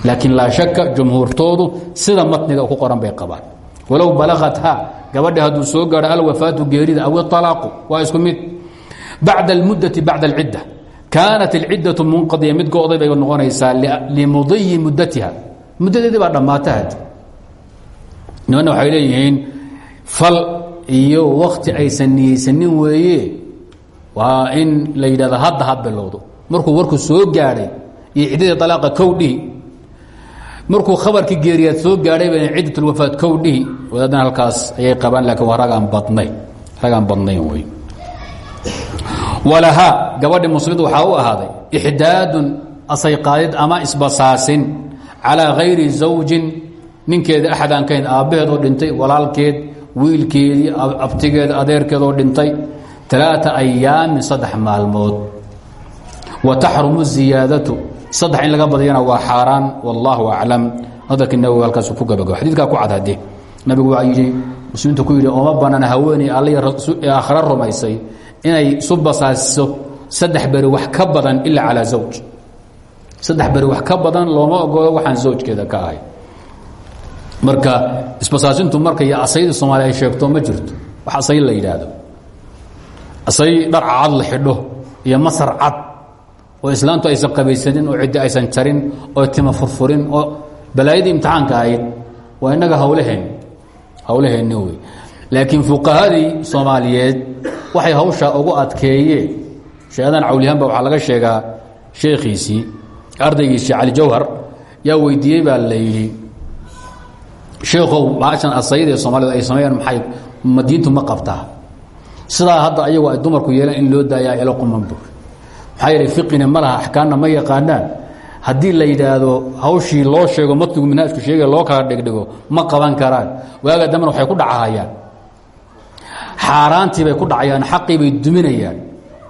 laakiin laa shaka jumhuurtoodu sida matniga ku qoran bay qabaan. Walow balaqatha gabadha hadduu soo gaadho alwafaatu geerida aw alaaqu waa isku mid. Bacda almudati bacda alcidda. Kaanat alciddatu munqadiya mid go'day bay noqonaysaa limudiyi mudatiha muddadeedii baa dhammaata had nimanna waxay leeyihiin fal iyo wakti aysan niyeysanin weeye waa in la yidhahda hadda ha markuu warku soo gaadhay iyo ciddadii alaaqa kowdhihi markuu khabarkii geeriyaad soo gaadhay ba ciddatulwafaat kow dhihi wadaadana halkaas ayay qabaan laakiin waa ragaan ragaan badnayn wey walahaa gabadhi muslimid waxaa u ahaaday ixdaadun asayqaadid ama isbasaasin calaa hayri zawjin ninkeeda axad aan kahayn oo dhintay walaalkeed wiilkeedii abtigeeda adeerkeed oo dhintay talaata ayaamin saddex maalmood. Wa taxrumu ziyaadatu saddex in laga badiyana waa xaaraan. Wallaahu aclam. Hadalkii nawowi halkaasu ku gabagabo. Xadiidkaa ku cadhade nabigu waa yidhi muslimiintu ku yidhi ooma banaan haweeney alla aakhira rumaysay inay isu basaasiso saddex beri wax ka badan ilaa calaa zawj. Saddex beri wax ka badan looma ogolo waxaan zawjkeeda ka ahay. Marka isbasaasintu marka iyo asayda soomaaliya sheegto ma jirto. Wax asay la yidhaahdo. Asay dhar cad xidho iyo masar cad oo islaamtu aysan qabaysanin oo ciddi aysan jarin oo tima furfurin oo balaayadii imtixaanka ahayd waa innaga hawlaheen hawlaheenni wey laakiin fuqahadii soomaaliyeed waxay hawshaa ugu adkeeyeen sheekhadan cawliyahanba waxaa laga sheegaa sheekhiisii ardaygiisii cali jawhar yaa weydiiyey baa la yidhi sheekhow baashan asayda ee soomaalida ay sameeyaan maxay ma diintu ma qabtaa? Sidaa hadda ayagu ay dumarku yeelaan in loo daayaa elo quman buur maxaa yeelay fiqina ma laha ma yaqaanaan. Haddii la yidhaahdo hawshii loo sheego matnigu minhaajku sheegay loo kala dhigdhigo ma qaban karaan. Waaga dambena waxay ku dhacahayaan xaaraantii bay ku dhacayaan xaqii bay duminayaan.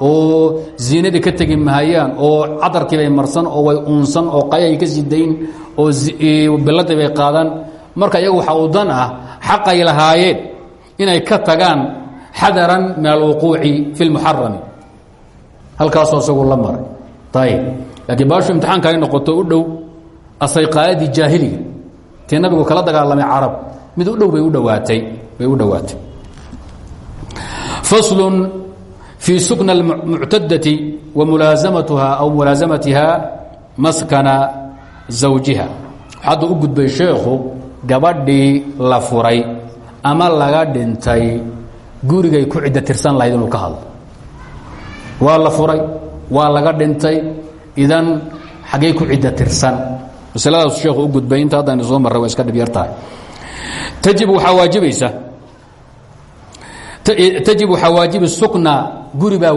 Oo ziinadii ka tegi mahayaan oo cadarkii bay marsan oo way uunsan oo qayay ka sidayn oo biladii bay qaadaan. Marka iyagu waxaa u dan ah xaqay lahaayeen inay ka tagaan xadaran min alwuquuci fi lmuxarami halkaasoo isagu la maray. Ayb laakiin baashu imtixaanka ay noqoto u dhow asayqaadadii jaahiliga. Tii nabigu kala dagaalamay carab mid u dhow bay u dhowaatay bay u dhowaatay faslu fii sukna اlmuctadati wa mulaasamatuha aw mulaasamatiha maskana zawjiha. Hadda u gudbay sheekhu gabadhii la furay ama laga dhintay gurigay ku ciddo tirsan lahayd inuu ka hadlo waa la furay waa laga dhintay. Idan xaggay ku ciddo tirsan. Masaladaas sheekhu u gudbay inta haddaynu soo marray iska dhib yar tahay tajib waxaa waajibaysa tajib waxaa waajibi sukna guri baa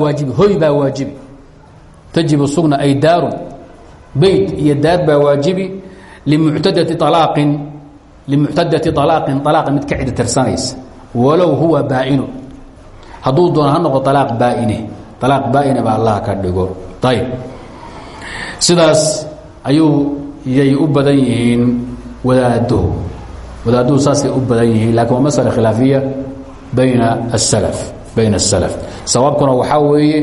tajibu sukna ay daarun beyt iyo baa waajibi. Limuctadati alaaqin limuctadati alaaqin alaaqa mid ka walow huwa baainu. Hadduu doono ha noqo alaaq alaaq baaine baa allah ka dhigo. Ayb sidaas ayuu yay u badan yihiin wadaaduhu wadaaduhu saasay u badan yihiin laakiin waa masala khilaafiya bayna asalaf bayna asalaf sababkuna waxaa weeye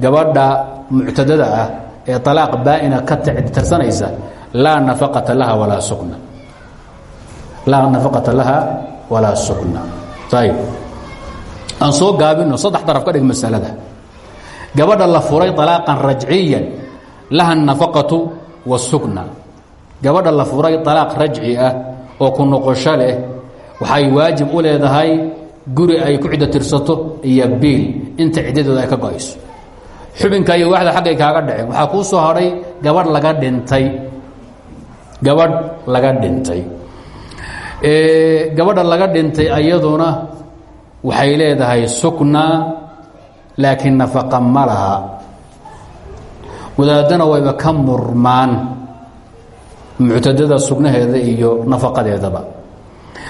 gabadha muctadada ah ee alaaq baa-ina ka tirsanaysa laa nafaqata laha walaa sukna laa nafaqata laha walaa sukna ayib aan soo gaabino saddex daraf ka dhig masalada gabadha la furay alaaqan rajciyan laha nafaqatu wasukna gabadha la furay alaaq rajci ah oo ku noqosho leh waxay waajib u leedahay guri ay ku ciddo tirsato iyo biil inta ciddadooda ay ka go'ayso. Xubinka iyo waxda xaggay kaaga dhaceen. Waxaa kuu soo hadhay gabadh laga dhintay. Gabadh laga dhintay. Gabadha laga dhintay ayaduna waxay leedahay sukna laakiin nafaqa ma laha. Wadaadana wayba ka murmaan muctadada sugnaheeda iyo nafaqadeedaba.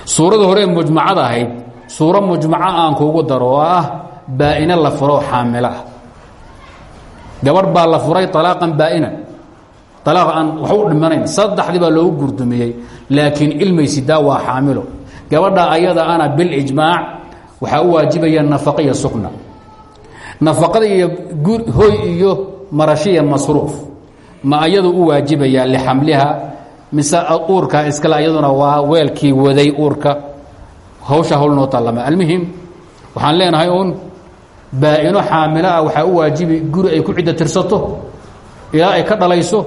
Suurada hore mujmacada ahayd. Suuro mujmaco aan kuugu daro oo ah baa-ine la furo xaamilo ah gabarh baa la furay alaaqan baa-inan alaaq aan wax u dhimanayn saddexdii baa loogu gurdumiyey laakiin ilmaysidaa waa xaamilo. Gabadha ayada ana bilijmaac waxaa u waajibaya nafaqa iyo sukna nafaqada iyo hoy iyo marashiya masruuf. Ma ayadu u waajibayaa lixamliha mise uurka iskale ayaduna waa weelkii waday uurka. Hawsha hawl noo tallama. Almuhim waxaan leenahay uun baa-ino xaamilo ah waxaa u waajibi guri ay ku ciddo tirsato ilaa ay ka dhalayso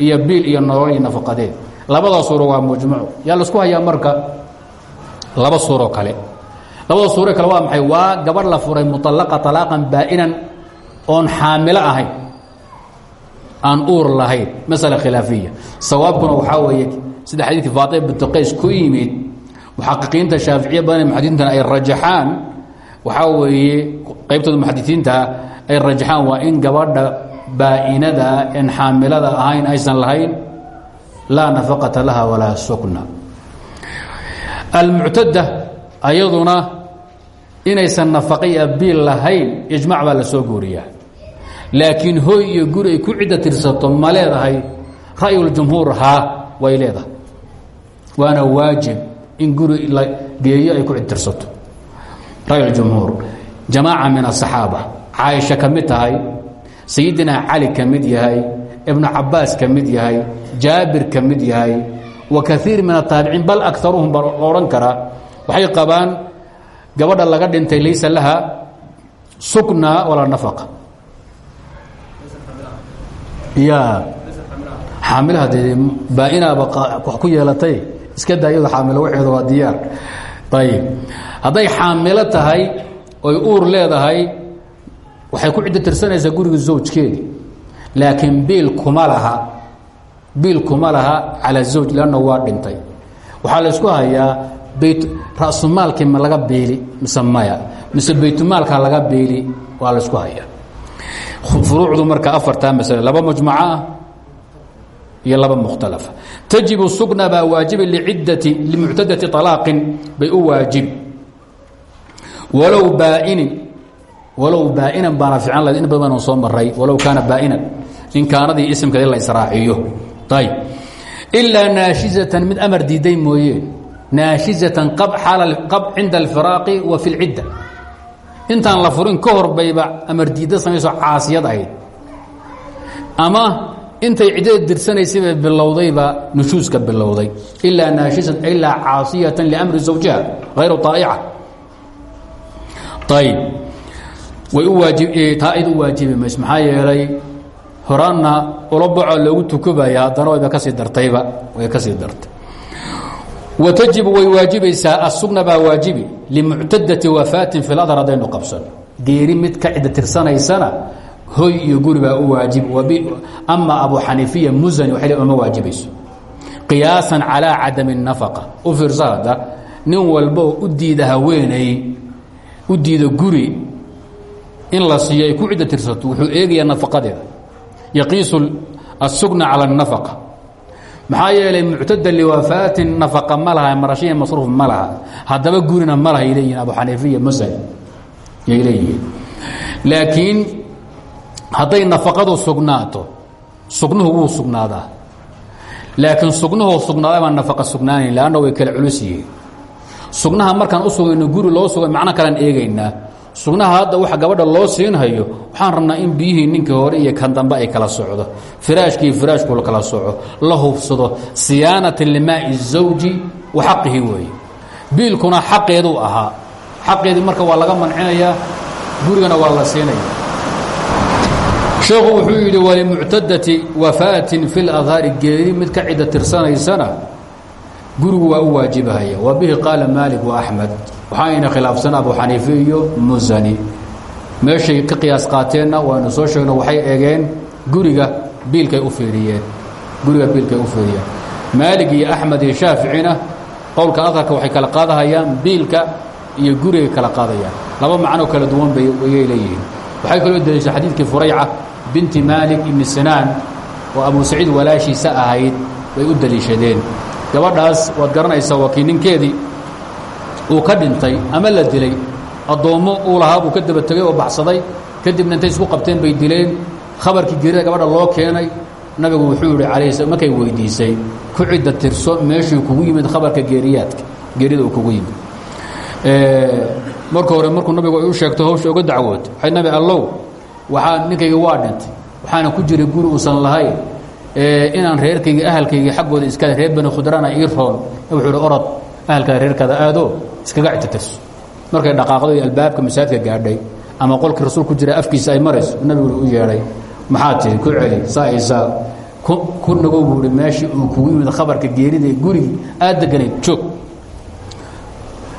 iyo biil iyo nolol iyo nafaqadeed. Labada suuro waa mujmaco yaa la isku hayaa marka? Laba suuroo kale labada suuro kale waa maxay? Waa gabadh la furay mutallaqa talaaqan baa-inan oon xaamilo ahayn. Aan uur lahayn. Masala khilaafiya. Sawaabkuna waxaa weeye sida xadiidkii faatima bintu qays ku yimid muxaqiqiinta shaaficiya badan muxadisiintana ay rajaxaan waxaa weeye qaybtooda muxadisiinta ay rajaxaan waa in gabadha baa-inada en xaamilada ahayn aysan lahayn laa nafaqata laha walaa sukna. Almuctada ayaduna inaysan nafaqaiya biil lahayn ijmac baa la soo gooriyaa laakiin hoy iyo guri ay ku cidda tirsato ma leedahay ra'yuljumhuur haa way leedahay. Waana waajib in guri la geeyo ay ku cid tirsato. Ra'yuljumhuur jamaaca min asaxaaba caaisha ka sayidina cali ka yahay ibnu cabaas ka yahay jaabir ka yahay wa kaiir min ataabiciin bal akaruhum ba odhan waxay qabaan gabadha laga dhintay laysa laha sukna walaa nafaqa. Ya xaamilaha dee baa-inaaba ku yeelatay iska daa iyado xaamilo waa diyaar. Ayib. Hadday xaamilo tahay oy uur leedahay waxay ku ciddo tirsanaysaa guriga zawjkeedi. Laakiin biil kuma laha biil kuma laha waa dhintay. Waxaa la isku hayaa ra-sumaalkii ma laga biili mise mise baytumaalka laga biili waa la isku hayaa furuucdu marka afartaa masale laba mujmaco ah iyo laba mukhtalafa tajibu sugna baa waajiba liiddati limuctadati alaaqin bay u waajibi walow baainin walow baa'inan baana fiican lahayd in badan soo maray walow kaana baa'inan in kaanadii isimkeedi la israaciyo. Ayb ilaa naashizatan mid amar diiday mooyee naashizatan qab cinda alfiraaqi wa fi lcidda intaan la furin ka hor bayba amar diidda samayso caasiyad ahayd. Ama intay ciddada dirsanaysay bay bilowdayba nushuuska bilowday. Ilaa naashizan ilaa caasiyatan liamri zawjiha hayru طaa'ica ayb way u waajib taa-id u waajibi mayso maxaa yeelay horaanna ula bocoo loogu tukubaya haddana wayba ka sii dartayba way ka sii dartay wa tajibu way waajibaysaa asugna baa waajibi limuctadati wafaatin fi ladar haddaynu qabsan. Geeri mid ka cidda tirsanaysana hoy iyo guri baa u waajib. Ama abu xaniifiya musani waxay le uma waajibayso qiyaasan calaa cadami nafaqa u fiirsa hadda nin walboo u diida haweenay u diida guri in la siiyo ay ku cidda tirsato wuxuu eegayaa nafaqadeeda. Yaqiisu asugna cala اnafaqa maxaa yeelay muctada liwafaatin nafaqa ma laha marashiya masruuf ma laha. Haddaba gurina ma laha ay leeyihiin abu xaniifiya musani yay leeyihiin. Laakiin hadday nafaqadu sugnaato sugnuhu wuu sugnaadaa. Laakiin sugnuhu sugnaaday baan nafaqa sugnaanayn lanna way kala culus sugnaha markaan u sugayno guri loo sugay macno kalean eegaynaa sugnaha hadda waxa gabadha loo siinhayo waxaan rabnaa in biyihii ninkii hore iyo kan dambe ay kala socdo. Firaashkii firaashku kala soco la hubsado siyaanatan limaai zawji wa xaqihi weeye. Biilkuna xaqeeduu ahaa. Xaqeedii marka waa laga mancinayaa gurigana waa la siinayaa. Sheekhu wuxuu yidhi walimuctadati wafaatin fi ladhaari geeri mid ka cidda tirsanaysana gurigu waa u waajibahaya. Wa bihi qaala maalik wa axmed waxaayna khilaafsan abu xaniife iyo musani meeshay ka qiyaas qaateenna waanu soo sheegno waxay egeen guriga biilkay u fiiriyeen. Guriga biilkay u fiiriyeen. Maalig iyo axmed iyo shaaficina qowlka adharka waxay kala qaadahayaan biilka iyo gurigay kala qaadayaan. Laba macnoo kala duwan bay ayay leeyihiin. Waxay kaloo daliisha xadiidkii furayca binti maalik ibni sinaan oo abu saciid walaashiisa ahayd bay u daliishadeen. Gabadhaas waad garanaysaa waa uu ka dhintay ama la dilay. Addoommo uu lahaa buu ka daba tegey oo baxsaday. Kadibna intay isku qabteen bay dileen. Khabarkii geerida gabadha loo keenay. Nabigu wuxuu yidhi calayh markay weydiisay. Ku cidda tirso meeshuu kugu yimid khabarka geeriyaadka. Geerida uu kugu yimid. Marka hore markuu nabigu ay sheegto hawsha uga dacwood waxay nabi allow waxaa ninkayga waa dhintay waxaana ku jiray guri uusan lahayn. Inaan reerkayga ahalkayga xaggooda iskale reer bani khudraana ii roon. Wuxuu hi orod ahalkaada reerkaada aado iskaga ictitirso markay dhaqaaqdo albaabka masaajidka gaadhay ama qolkii rasuul ku jira afkiisa ay marayso nabigu u yeedhay maxaa tihi ku celi saa isaa ku nagow buu hi meeshii uu kugu yimid khabarka geerida ee aad deganayd joog.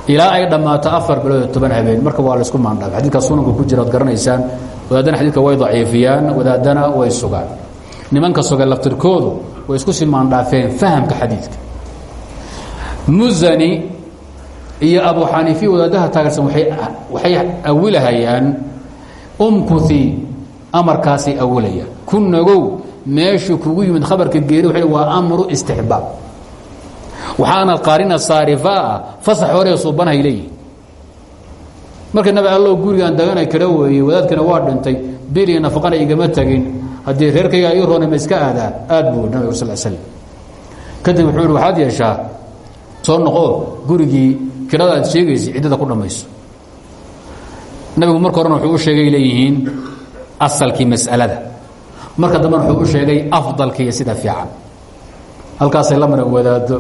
Ilaa ay dhammaato afar bilood iyo toban habeen marka waa laysku maandhaaf xadidkaa sunanka ku jira ad garanaysaan wadaadana way daciifiyaan wadaadana way sugaan. Nimanka soga laftirkoodu way isku sii maandhaafeen fahamka xadiidka. Musani iyo abu xaniifiya wadaadaha taageersan waxay awilahayaan umkuthi amarkaasay awilayaan ku nagow meeshuu kugu yimid khabarka geeri wa waa amru istixbaab. Waxaana qaarina saarifaa fasax horee suubanahay leeyihiin marka nabi allow gurigaan daganay kala weeye wadaadkana waa dhintay bil iyo nafaqana igama tegin haddii reerkayga ii roonay ma iska aadaa. Aad buu nabig sal slam kadib wuxuu waxaad yeeshaa soo noqo gurigii kirada aad sheegaysa ciddada ku dhammayso nabigu marka horena wuxuu u sheegay leeyihiin asalkii mas'alada marka dambena wuxuu u sheegay afdalkiiyo sida fiican halkaasay la mareen wadaado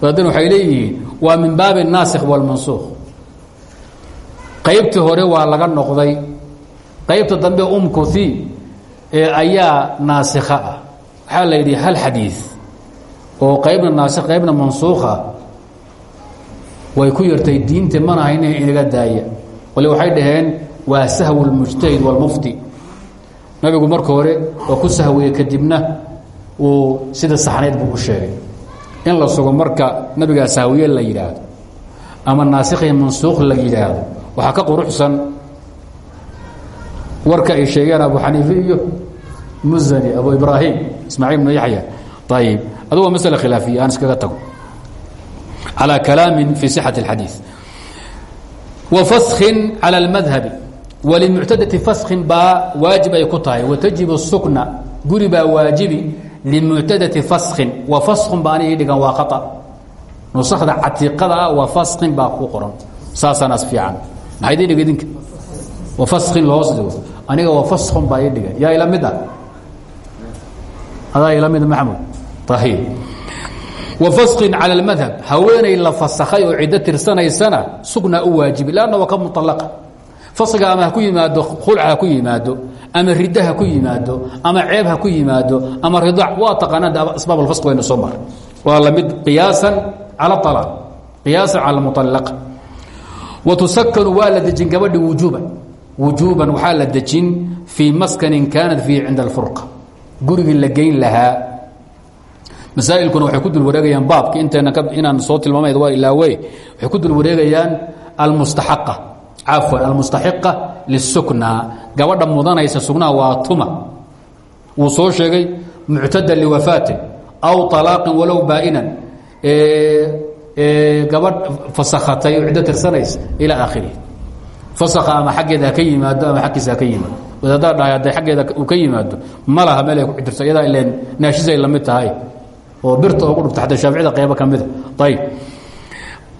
wadaadana waxay leeyihiin waa min baabi الnaasikh wاlmansuukh qaybtii hore waa laga noqday qaybta dambe umkuthi ee ayaa naasikha ah waxaa la yidhi hal xadiid oo qaybna naasikh qaybna mansuukha way ku yartay diinta mana hayne inaga daaya. Wali waxay dhaheen waa sahw اlmujtahid wاlmufti nabigu marka hore oo ku sahwiye kadibna uu sida saxnayd buu u sheegay. In la sugo marka nabigaa sahwiye la yidhaahdo ama naasikhi mansuukh la yidhaahdo waxaa ka quruxsan. Warka ay sheegeen abu xaniife iyo musani abu ibraahim ismaaciil bnu yaxya ayib waa masle khilaafiya aan iskaga tago calى kalaami fi صixaة الxadiiث wa faskhin calى اlmadhabi walimuctadati faskhin baa waajib ay ku tahay watajib الsukna guri baa waajibi limuctadati faskhin wa faskun baa ani dhigan waa khaطأ nusakda catiiqada ah waa faskhin baa ku qoran saasaan as fiican maxay dii dhiga idinka wa faskhin loos dhigo aniga waa faskun baa ii dhigan yaa ila mid ah adaa ila mid maxamud ayib wafasin cala almadhab haweenay la fasakhay oo ciddo tirsanaysana sugnaa u waajibi lanna waa ka mutalaqa. Fasliga ama ha ku yimaado khulca ha ku yimaado ama riddo ha ku yimaado ama ceeb ha ku yimaado ama ridaac waa taqaanaan asbaab alfasq waynu soo mar waa la mid qiyaasan cala alaaq qiyaasan cala almutalaqa wa tusakanu waa la dejin gabadhi wujuuban. Wujuuban waxaa la dejin fii maskanin kaanat fiihi cinda alfurqa. Gurigii la geyn lahaa masaailkuna waxay ku dul wareegayaan baabki inteena inaan soo tilmaamayd waa ilaawe waxay ku dul wareegayaan almustaxaqa. Cafwan almustaxiqa lisukna. Gabadha mudanaysa sugnaha waa tuma. Wuu soo sheegay muctada liwafaatin aw alaaqin walow baa'inan. Gabadh fasakhatay oo ciddo tirsanaysa ilaa fasakha ama xaggeeda ha ka yimaado ama xaggiisa ha ka yimaado. Wadaaddaa dhahay hadday xaggeeda ku tirsa iyadaa ileen tahay oo birta ugu dhubta xataa shaaficida qaybo ka mida. Ayb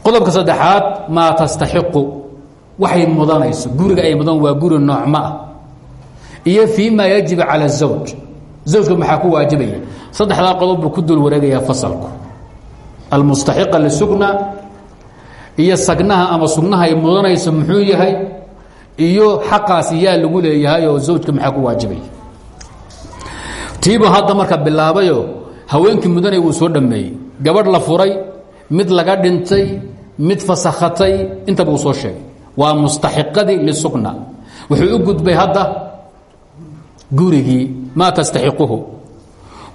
qodobka saddexaad maa tastaxiqu. Waxay mudanayso. Guriga ay mudan waa guri noocma ah. iyo fii maa yajibu zawj. Zawjka maxaa ku waajibaya? Saddexdaa qodob ku dul wareegayaa fasalku. Almustaxiqa lisugna iyo sagnaha ama sugnaha ay mudanayso muxuu yahay? Iyo xaqaas yaa lagu leeyahay oo zawjka maxaa ku waajibaya? Tiibu hadda marka bilaabayo haweenkii mudanay wuu soo dhammeeyey. Gabadh la furay mid laga dhintay mid fasakhatay intaba uu soo sheegay. Waa mustaxiqadii lisugna wuxuu u gudbay hadda gurigii maa tastaxiquhu?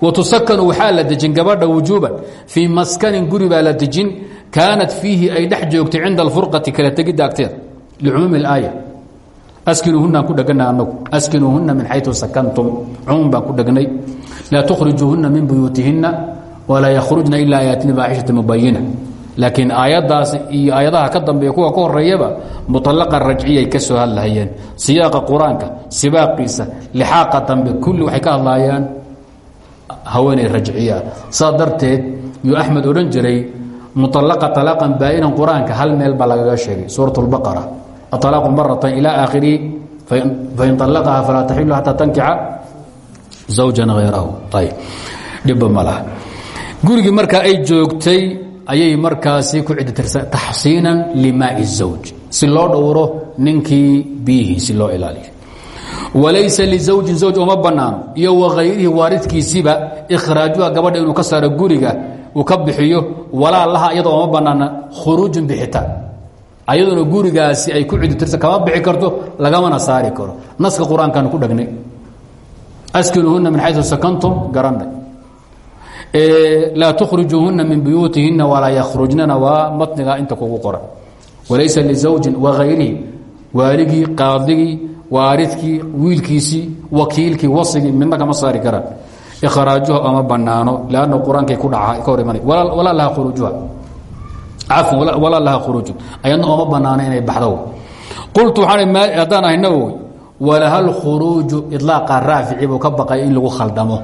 Wa tusakanu waxaa la dejin gabadha wujuuban. Fii maskanin guri baa la dejin. Kaanat fiihi ay dhex joogtay cinda alfurqati kala tegidda agteeda licumuumi اlaaya askinuuhunaan ku dhegana anagu askinuuhuna min xayu sakantum. Cumuum ku dhegnay laa tukhrijuuhuna min buyuutihina walaa yakhrujna ilaa ayaati baaxishati mubayina laakiin aayadaas iyo aayadaha ka dambeeya kuwa ka horeeyaba mualaqa rajciyay ka soo hadlahayeen siyaaqa qur'aanka sibaaqiisa lixaaqa dambe kulli waxay ka hadlaayaan haweeney rajciyaa saa darteed yuu axmed odhan jiray mualaqa alaaqan baa'inan qur'aanka hal meel baa lagaga sheegay suurat lbaqara aalaaqu maratan ilaa awjan hayrahu dhibba ma laha. Gurigii markaa ay joogtay ayay markaasi ku ciditirsa taxsiinan limaai zawj. Si loo dhowro ninkii biyihiisi loo ilaaliyo. Walaysa lizawjin zawj uma bannaano. Iyo wakayrihii waaridkiisiba ikhraajuha gabadha inuu ka saaro guriga uu ka bixiyo walaa laha iyadoo uma bannaana khuruujun bixitaan ayaduna gurigaasi ay ku ciditirsa kama bixi karto lagamana saari karo. Naska qur'aankaanu ku dhagnay askinuuhuna min xayu sakantum garanay laa tukhrijuuhuna min buyuutihina walaa yakhrujnana waa matniga inta kugu qoran walaysa lizawjin wakayrihi waaligii qaadigii waaridkii wiilkiisii wakiilkii wasigii midna kama saari karaan ikhraajuha ama banaano lanna qur'aankay ku dhaca ka hor imanay walaa laha khuruujuha cafwan walaa laha khuruujun ayadna ooma banaano inay baxdo qultu waxaan haddaan ahay nawowi walaha lkhuruuju idlaaqa raafici buu ka baqay in lagu khaldamo.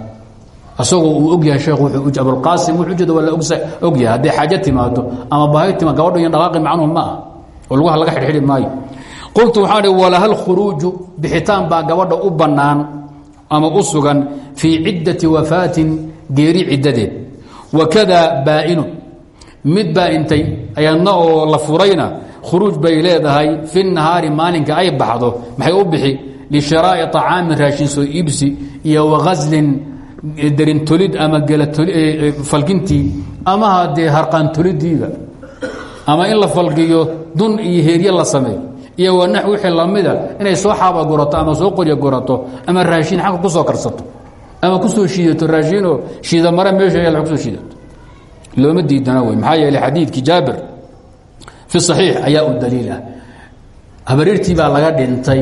Asagoo uu og yahay sheekh abulqaasim wuxuu jeeda waa la og yahay hadday xaajo timaado ama baahi timaad gabadho iyo dhaqaaqi macnuhu ma oo lugaha laga xidhxidhi maayo. Qultu waxaan ihi walaha lkhuruuju bixitaan baa gabadha u bannaan ama u sugan fii ciddati wafaatin geeri ciddadeed. Wakada baa'inun mid baa intay ayadna oo la furayna khuruuj bay leedahay fi nahaari maalinka ay baxdo maxay u bixi? Lishiraa'i طacaamin raashin soo iibsi iyo wagaslin darintolid ama falkintii ama hadee harqaantolidiiba ama in la falgiyo dun iyo heerye la sameeyo iyo wanax wixii lamida inay soo xaaba gurato ama soo qorya gurato ama raashin xagga ku soo karsato. Ama ku soo shiidato raashinoo shiidamare meesha ku soo shiidato. Looma diidana wey maxaa yeeley xadiidkii jaabir fi صaxiix ayaa u daliil ah habarirtii baa laga dhintay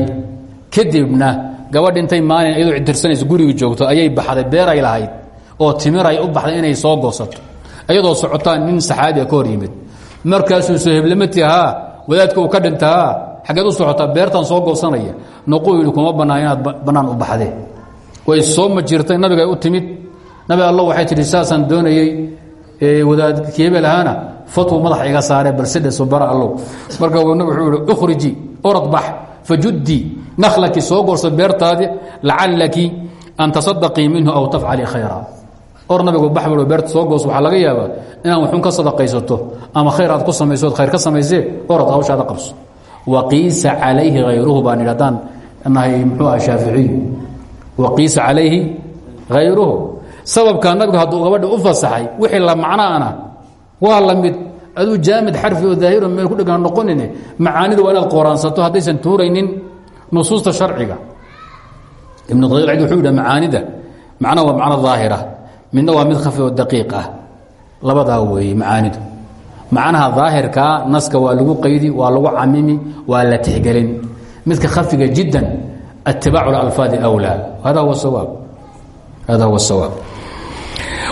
kadibna gaba dhintay maalin iyadoo cidirsanaysa guriga joogto ayay baxday beeray lahayd oo timiray u baxday inay soo goosato iyadoo socotaan nin saxaabiga ka hor yimid markaasuu soo heblamati ahaa wadaadka uu ka dhinta haa xaggeed u beertan soo goosanaya noquu yidhi kuma bannaan inaad bannaan u baxdee way soo majirtay nabiga u timid nabi alla waxay tidhi saasaan doonayey wadaadki hebel fatwu madaxa iga saaree balsidhe subara allow marka nabig wuxuu ihi ukhriji orad bax fajudii nakhlaki soo gorso beertaadi lacallaki an tasadaqii minhu aw tafcali khayra. Or nabigu baxbalo beerta soo goos waxaa laga yaabaa inaad waxun ka sadaqaysato ama khayr aad ku samaysood khayr ka samaysee orad hawshaada qabso. Waqiisa calayhi hayruhu baan idhi haddaan nahay muxuu aha shaaficiyu waqiisa calayhi hayruhu sababkaa nabigu hadduu gabadha u fasaxay waa la mid aduu jaamid xarfi oo daahiro meel ku dhegan noqonine macaanida waa inaad qooraansato haddaysan nusuusta sharciga. Daqiiq cid wuxuu yidha macaanida macna waa macno daahira midna waa mid khafi oo daqiiq ah. Labadaa macaanidu. Macnaha daahirkaa naska waa lagu qaydi waa lagu camimi waa la tixgelin. Midka khafiga jiddan atibaacu alfaadi awlaa. Hada huwa sawaab. Hada huwa sawaab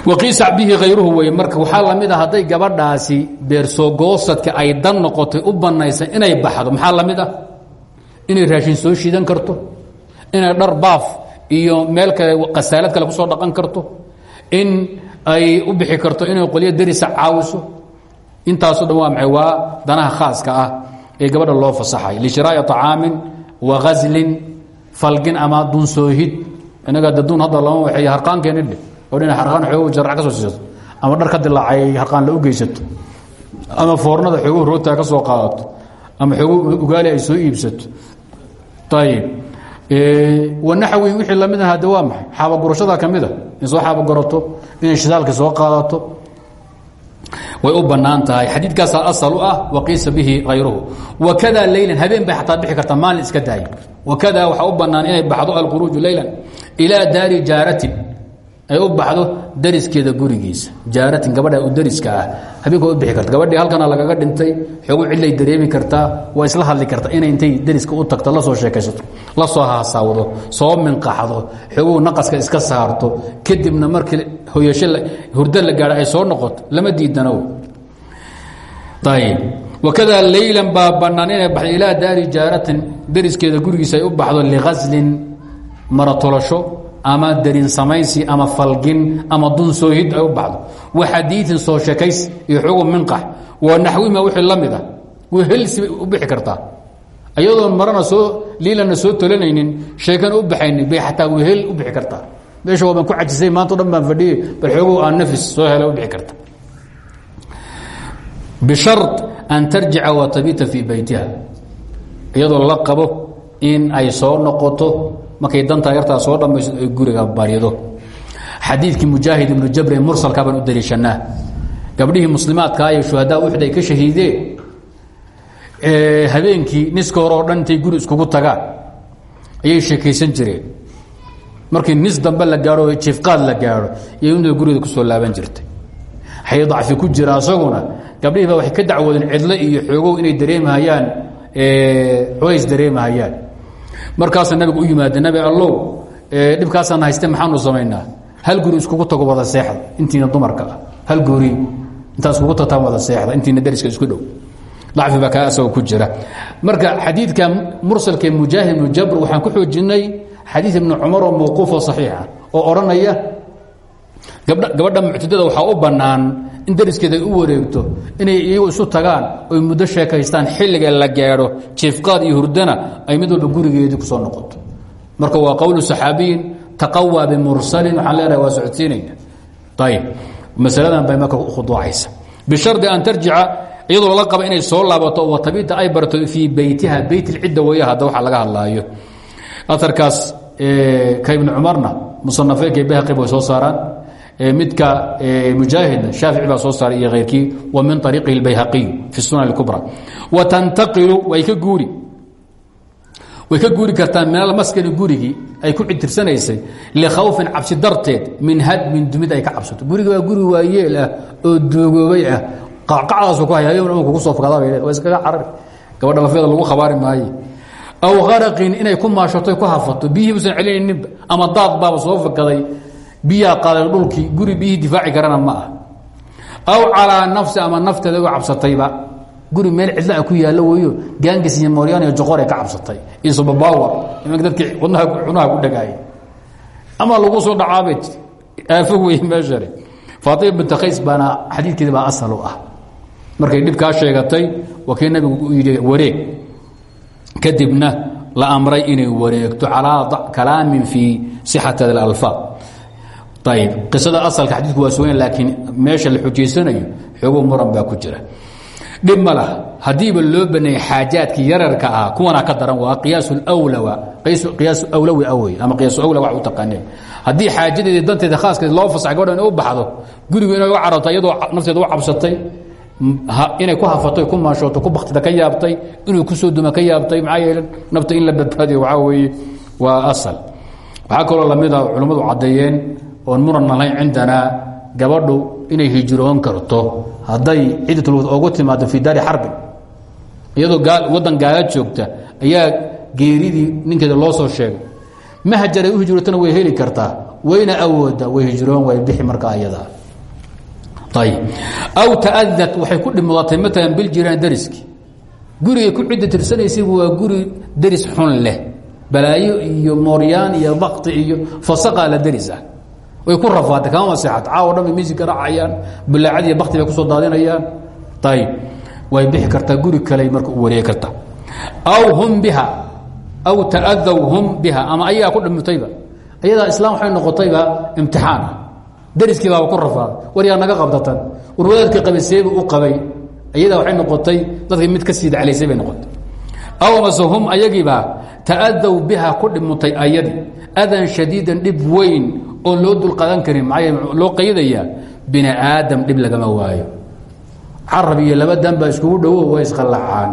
waqiisa bihi khayruhu wey marka waxaa la mid a hadday gabadhaasi beersoo goosadka ay dan noqotay u bannaysa inay baxdo maxaa la ah? Inay raashin soo shiidan karto inay dhar baaf iyo meel kale kasaalad kale ku soo dhaqan karto in ay u bixi karto inay qolyo darisa caawiso. Intaaso dhan waa maxay? Danaha khaaska ah ee gabadha loo fasaxay. Lishiraa'i طacaamin wa ghaslin falgin ama dunsoohid inaga daduun hadda lama waxeey harqaankeenni dhe oo harqaan xoogu jarrac ka soo siisato ama dhar ka dilaacay harqaan la u geysato ama foornada xooguhu roogtaa ka soo qaadato. Ama xoogu ugaali ay soo iibsato. Ayib wanaxwi wixii la mid aha de waa maxay? Xaabagurashada ka mida in soo xaabagurato inay shidaalka soo qaadato. Way u bannaan tahay. Xadiidkaasaa asal u ah waqiisa bihi hayruhu wakada leylan habeen bay xataa bixi kartaa maalin iska daay wakada waxaa u banaan inay baxdo alkhuruuju leylan ilaa daari jaaratin ay u baxdo dariskeeda gurigiisa. Jaaratin gabadha u dariska ah. Habeenka u bixi karta. Gabadhii halkana lagaga dhintay xoogu cidlay dareemi kartaa waa isla hadli karta inay intay dariska u tagto la soo sheekaysato la soo haasaawdo soo minqaxdo xooguu naqaska iska saarto. Kadibna markii hoyasho hurdo la gaadho soo noqoto lama diidano ayb wakada leylan baa bannaan inay baxdo ilaa jaaratin dariskeeda gurigiisa ay u baxdo liqaslin maratolasho ama darin samaysi ama falgin ama dunsoohid ay u baxdo. Wa xadiiin soo sheekays iyo xogu minqax wa naxwima wixii la mid ah. Wehelsi bay u bixi kartaa ayadoon marana soo liilana soo tolanaynin sheekana u baxaynin bay xataa wehel u bixi kartaa meesha waa ku cajisay maanta o dhan bal xoogu aan nafis soo hela u bixi karta. Bishar an tarjica wa tabiita fii beytiha iyadoo la in ay soo noqoto markay dantaa yartaa soo dhammayso ay guriga barido xadiidkii mujaahid ibnu jabrin mursalkaa baan u daliishanaa. Gabdhihii muslimaadkaa iyo shuhadaa uxd ay ka shahiideen habeenkii niska hore oo guri iskugu tagaan ayay sheekaysan jireen. Markii nis dambe la gaadho jiifqaad la gaadho iyo inay gurigeeda ku soo laaban jirtay. Waxay dacfi ku jira asaguna gabdhihii ba waxay ka dacwoodeen cidlo iyo xoogow inay dareemahayaan culays dareemahayaan markaasa nabigu u yimaade nabi allow dhibkaasaan hayste maxaanu samaynaa? Hal guri iskugu tago wada seexda intiina dumarka ah. Hal guri intaa iskugu tagtaan wada seexda intiina dariska isku dhow. Dacfi baa kaa asagoo ku jira. Marka xadiidka mursalkee mujaahid ibnu jabr waxaan ku xoojinay xadiid ibnu cumar oo mawquufo saxiixa oo odhanaya gabadha muctadada waxaa u bannaan in dariskeeda ay u wareegto inay iyagu isu tagaan oy muddo sheekaystaan xilliga la gaadho jiifqaad iyo hurdana ay mid walba gurigeedii ku soo noqoto. Marka waa qowlu saxaabiyin taqawaa bimursalin waxaan leenahay waa socodsiinayna. Ayib masaladan bay marka khuduucaysa bishardi an tarjica iyadoo lala qaba inay soo laabato oo tabiita ay barto fii beytiha beyt ilcidda weeye hadda waxa laga hadlaayo. Aarkaas ka ibni cumarna musanafeynka bahaqi way soo saaraan midka mujaahidna shaafici baa soo saaray iyo keyrkii wa min ariiqihi اbayhaqiy fi sunan اkubra wa tantaqilu way ka guuri way ka guuri kartaa min almaskani gurigii ay ku cidtirsanaysay likhawfin cabsi darteed min hadmin dumid ay ka cabsato. Guriga waa guri waayeel ah oo doogoobay ah. Qacqacdaasu ku haya ayaguna kugu soo fakada bay waa iskaga carari. Gabadha lafeeda lagu khabaari maaye. Aw haraqin inay ku maashato ku hafato. Biyihii buusan celinayninba ama daad baaba soo fakaday biyaa qaaday dhulkii guri biyihii difaaci karana ma ah aw calaa nafsi ama nafteeda uga cabsatayba. Guri meel cidlaa ku yaallo weyo gaangis iyo mooryaan iyo joqor ay ka cabsatay. Iyo subabawa imanka dadkii cunaha ku dhagaaya ama lagu soo dhacaabay aafo wey meeshani. Faatima binta khays baana xadiidkeeda baa asal u ah. Markay dhibkaa sheegatay waa kii nabigu yidhi wareeg. Kadibna la amray inay wareegto calaa kalaamin fii sixat alfaad ayb qisada asalka xadiidku waa sugan laakiin meesha la xujaysanayo xoogo muran baa ku jira dhib ma laha haddiiba loo baneeyey xaajaadkii yararka ah kuwana ka daran waa qiyaas wlawa qiyaas awlawi awey ama qiyaas awla wax u taqaaneen haddii xaajadeedii danteeda khaaskeed loo fasax gabadha inay u inay ku hafatay ku maashooto ku baktida ka yaabtay inuu ku soo duma ka yaabtay maxaa yeele in la badbaadiyo waxaa weeye waa asal waxaa kaloo lamida culummadu caddeeyeen oon muran lahayn gabadhu inay hijroon karto. Hadday cidatulwad ogu timaado fii daari xarbin. Iyadoo waddan gaala joogta ayaa geeridii ninkeeda loo soo sheegay. Mahajaray u hijrootana way heli kartaa wayna awooda way hijroon way bixi marka ayada ayb aw ta'adat waxay ku dhimudatay maalan biljiraan dariski gurigay ku cidda tirsanaysay waa guri deris xun leh. Balaayo iyo mooryaan iyo bakti iyo fasaqaa la deris ah way ku rafaatay kama maseexat caawo dhan bay miisig ka raacayaan bulaacad iyo bakti bay ku soo daadinayaan. Ayb way bixi kartaa guri kale marka u wareegi karta aw hum biha aw ta'adaw hum biha ama ayagaa ku dhimitayba ayadaa islaam waxay noqotayba imtixaan. Ah dariskii baaba ku rafaaday war yaa naga qabdatan. War wadaadkii u qabay. Ayadaa waxay noqotay dadkii mid ka sii daclaysay bay noqotay. Aw mase hum ta'adaw biha ku dhimutay ayadii adan shadiidan dhib weyn oon loo dulqadan karin maxaa loo qaydayaa bini aadam dhib lagama waayo. Carab iyo laba dan baa iskugu dhowo way isqallacaan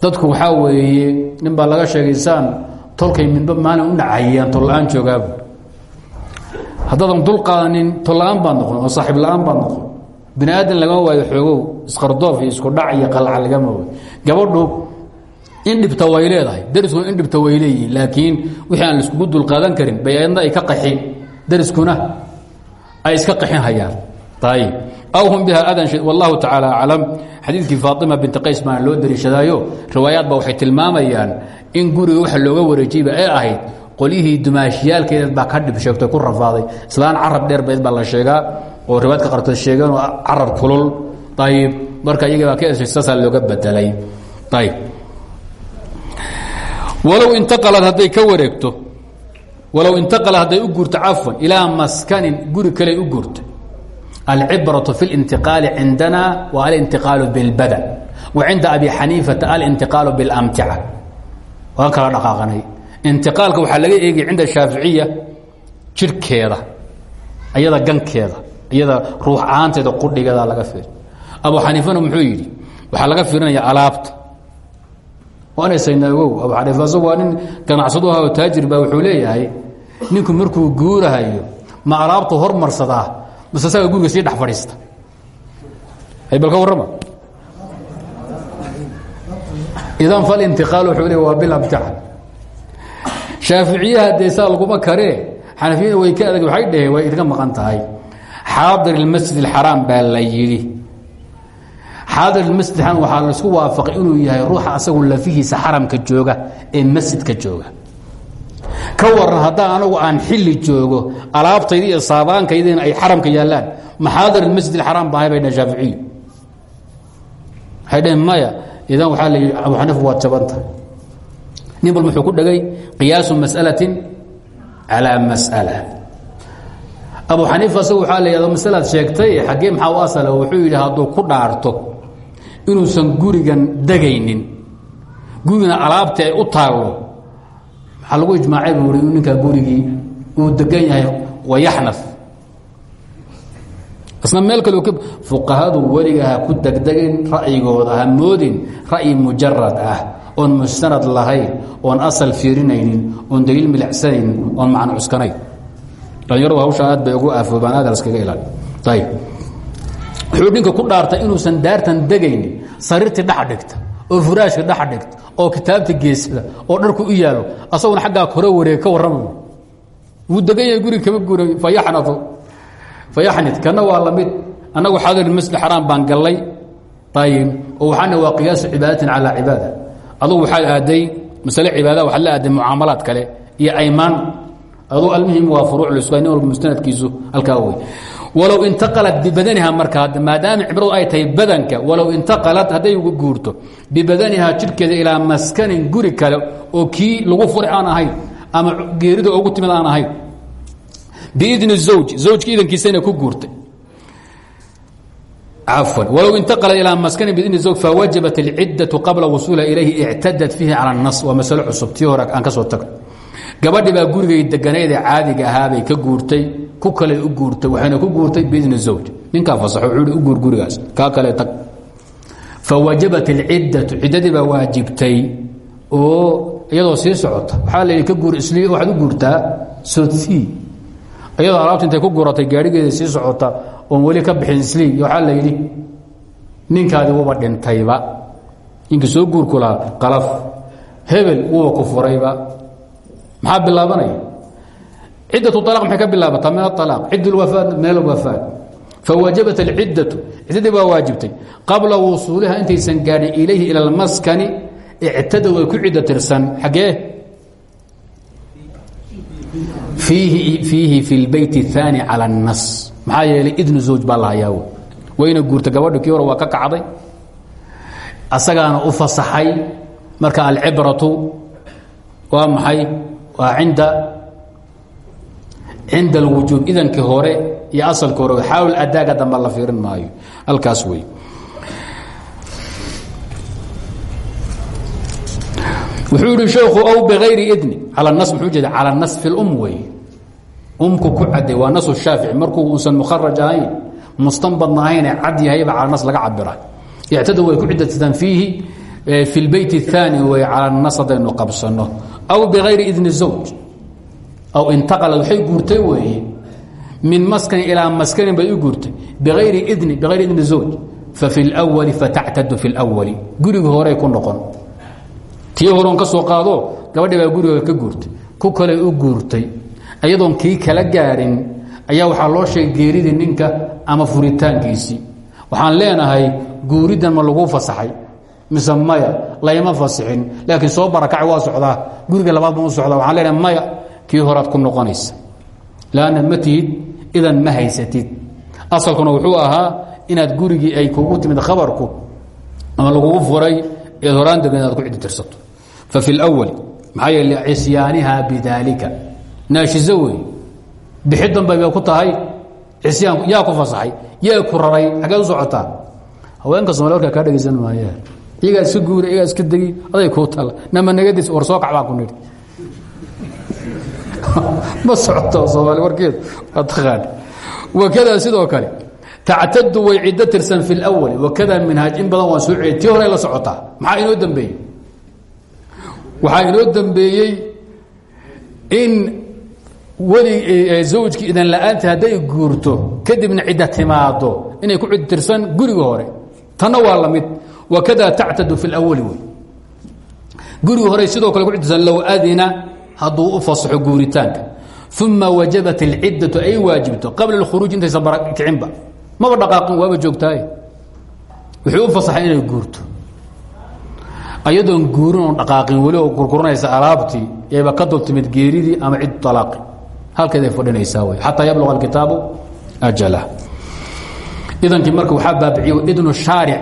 dadku waxaa weeye nin baa laga sheegay saan tolkay midba maalin u nacayaan tolla-aan joogaabu. Haddaadan qaadanin tolla-aan baad noqon oo saaxiib la'aan noqon. Bini aadan lagama waayo xoogow isqardoof iyo isku dhac iyo qalca lagama waayo. Gabadhu in dhibta way leedahay. Dariskuna in dhibta way leeyihiin. Laakiin wixii aan laiskugu dulqaadan karin bay ay ka qaxin dariskuna ay iska qaxin hayaan. Ayib aw hum biha adan wallahu tacaala aclam xadiidkii faatima binti qays baana loo dariishadaayo riwaayaad ba waxay tilmaamayaan in guriga waxa looga wareejiyeyba ee ahayd qolyihii dumaashiyaalkeedeed baa ka dhib sheegtay ku rafaaday. Islaan carab dheer bayd baa la sheegaa oo riwaayadka qartood sheegeen oo carab kulul. Ayib marka iyagii baa ka saasaa looga bedelay. Ayib walow intaqalad hadday ka wareegto walow intaqala hadday u guurto cafwan ilaa maskanin guri kale u guurto alcibraة fi اlintiqaali cindana wa alintiqaalu biاlbadan wa cinda abi xaniifata alintiqaalu biاlamtica waa kala dhaqaaqanay intiqaalka waxaa laga eegay cinda shaaficiya jirhkeeda iyada gankeeda iyada ruux ahaanteeda qudhigeeda laga fiir abu xaniifana muxuu yidhi waxaa laga fiirinaya alaabta waanaysaynagow abu xaniifa asagu waa nin ganacsadu aha oo taajir baa wuxuu leeyahay ninku markuu guurahayo ma alaabtu hormarsadaa mase saga guriga sii dhex fadhiista. Bal ka warrama. Idan falintiqaal wuxuu le waa bilamtica shaaficiyaha dee saa laguma karee xanafiyada way ka adag waxay dhaheen way idinka maqan tahay. Xaadir ilmasjid alxaraam baa la yidhi xaadir ilmasjid xaraam waxaa la isku waafaqay inuu yahay ruuxa asagu lafihiisa xaramka jooga ee masjidka jooga. Ka waran haddaan anagu aan xilli joogo alaabtaydi iyo saabaankaydiina ay xaramka yaallaan maxaadir masjid اxaraam bahay bay dhaheen shaaficiyu waxay dhaheen maya idan waxaa la yidhi abu xaniifa waad jabanta. Nin bal muxuu ku dhegay qiyaasu mas'alatin calaa mas'ala. Abu xaniifa asagu waxaa la yidhahdo masalaad sheegtay xaggee maxaa u asala? Wuxuu yidhi hadduu ku dhaarto inuusan gurigan degaynin. Gurigana alaabtii ay u taallo waxaa lagu ijmaacay buu i ninkaa gurigii uu degan yahay wayaxnaf isna meel kale fuqahadu weliga ha ku degdegin ra'yigooda ha moodin ra'yi mujarad ah oon mustanad lahayn oon asal fiirinaynin oon daliil milicsanayn oon macno cuskanayn. Dhalinyaradu hawshaa aad bay ugu aafoobaan aad laskaga ilaali. Ayib wuxuu ninka ku dhaartay inuusan daartan degaynin sariirtii dhex dhigta oo furaashka dhex dhigta oo kitaabta geesada oo dharku u yaalo asaguna aggaa hore wareeg ka warrama wuu degan guriga kama guuray fayaxnatu fayaxnit kana waa la mid annagu xaadir masjid xaraam baan gallay ayib oo waxaana waa qiyaasu cibaadatin calaa cibaada. Adugu waxaad aaday masale cibaada waxaad la aaday mucaamalaad kale iyo aymaan. Aduu almuhim waa furuuc nin walba mustanadkiisu halkaa wey walow intaqalat bibadaniha markaa maadaama cibradu ay tahay badanka walow intaqalat hadday guurto bibadaniha jidhkeeda ilaa maskanin guri kale oo kii lagu furay aan ama geerida ugu timid aan ahayn. Biidni zawj zawjka idankiisana ku guurtay. Cafwan walow intaqalat ilaa maskanin biidni zawj fawajabat alciddatu qabla wusuuliha ilayhi ictadat fiihi cala اnas waa masalo cusub tii hore aan ka gabadhi baa gurigay deganaydee caadiga ahaabay ka guurtay ku kale u guurtay waxayna ku guurtay biidni zawj. Ninkaa fasaxo wuxuu u guur gurigaas. Kaa kale tag. Fawajabat alciddatu ciddadii baa waajibtay oo iyadoo sii socota. Waxaa la ka guur isli waxaad u guurtaa? Sodsii iyadoo alaabta intay ku guuratay gaadhigeeda sii socota oon weli ka bixin isli waxaa la yidhi ninkaadi wuba dhintayba. Ninkii soo guurku lahaa qalaf hebel wuba ku furayba. Maxaa bilaabanaya ciddatu alaq maxay ka bilaabataa min aalaaq cidd lwafaat min alwafaat fawajabat alciddatu ciddadii baa waajibtay qabla wusuuliha intaysan gaadhin ilayhi ila almaskani ictada way ku ciddo tirsan xaggee fiihi fi lbeyt الثaani calى الnas maxaa yeelay idnu zawj baa la hayaa wayna guurta gabadha kii hore waa ka kacday asagaana u fasaxay marka alcibratu waa maxay waa inda cinda alwujuub idankii hore iyo asalka hore xaawil adaaga dambe la fiirin maayo halkaas wey wuxuu yihi sheekhu aw bغayri idni al nas muxuu jeeda calى nas fi اlum wey umku ku caday waa nas shaafici markuu uusan mukharaj ahayn mustanbadna ahayne cad yahayba cala nas laga cabira ictada way ku cidataan fiihi fi اlbeyt الثaani wey calى nas haddaynu qabsano aw bغayri idni الزawj aw intaqalad waxay guurtay weeye min maskan ilaa maskanin bay u guurtay biayri idni biayri idni zawj fa fi lwali fatactadu fi lwali gurigi horey ku noqon tii horon ka soo qaado gabadhi guriga ka guurtay ku kale u guurtay iyadoon kii kala gaarin ayaa waxaa loo sheegay geeridii ninka ama furitaankiisii waxaan leenahay guuriddan ma laguu fasaxay mise maya layma fasixin laakiin soo barakac waa socdaa guriga labaad ma u socdaa waxaan leenahay kii horaad ku noqonaysa. Lanna ma tihid idan ma haysatid. Asalkuna wuxuu ahaa inaad gurigii ay kugu timid khabarku ama lagugu furay eed horaan ku cidi tirsato. Fafi اlأwali maxaa yeele cisyaaniha bidaalika. Naashizo wey bixidan bay ku tahay cisyaan yaa ku fasaxay yaa ku raray xaggeed u socotaa? Haweenka somalia warkaa kaa dhegaysan maayaan iyagaa iska guura iska degi aday kuu tala. Nama nagadis war soo kac ku nidhi ma socoto soomaali warkeedu waa taqaan wakadaa sidoo kale tactadu way ciddo tirsan fi lawali wakadaa minhaaj in badan waan soo celiy tii hore la socotaa. Maxaa inoo dambeeyey? Waxaa inoo dambeeyey in weli eh, zawjkii idan la'aanta hadday guurto kadibna cidda timaado. Inay ku ciddo tirsan guriga hore. Tanna waa la mid. Wakadaa tactadu fi lawali wey. Guriga hore sidoo kale ku ciddo tirsan low adina hadduu u fasaxo guuritaanka. Uma wajabat اlciddatu ay waajibto qabla اlkhuruuj intaysan barakicinba maba dhaqaaqin waaba joogtaaye wuxuu fasaxay inay guurto. Ayadoon guurin dhaqaaqin weli oo kurkuranaysa alaabtii yayba ka dul timid geeridii ama cid alaaqi halkeeday fadhinaysaa wey xataa yabluqa alkitaabu ajalah idankii marka waxaa baabiciye idnu shaaric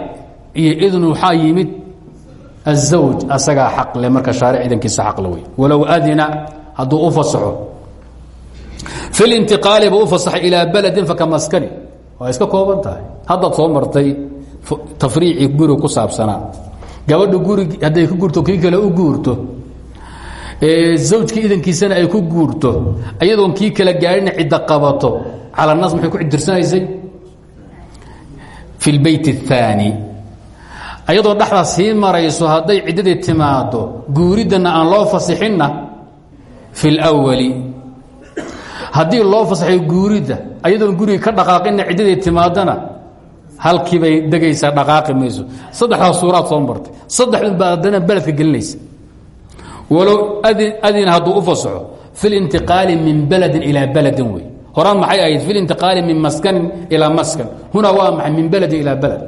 iyo idnu waxaa الزawj asagaa xaqle marka shaaric idankiisa xaqle wey walow adina hadduu u fasaxo fi اlintiqaali buu u fasaxay ilaa baladin fakamaskani waa iska kooban tahay haddaad soo martay tafriicii guriga ku saabsanaa gabadha gurig hadday ku guurto kii kale u guurto zawjkii idankiisana ay ku guurto ayadoon kii kala gaarina cidda qabato cala nas maxay ku cidirsanaysay fi اlbeyt الثaanي ayadoo dhexdaa sii marayso haday ciddadii timaado guuriddana aan loo fasixinna fi lwali haddii loo fasaxay guuridda ayadoon guriga ka dhaqaaqinna ciddadii timaadana halkii bay degaysaa dhaqaaqi mayso. Saddexdaas soo martay. Saddexdunbaa haddana beledka gelinaysa. Walow adina hadduu u fasaxo fi lintiqaali min beledin ilaa beledin wey. Horaan maxay ahayd? Fi lintiqaali min maskanin ilaa maskan. Hunaa waa min beledin ilaa beled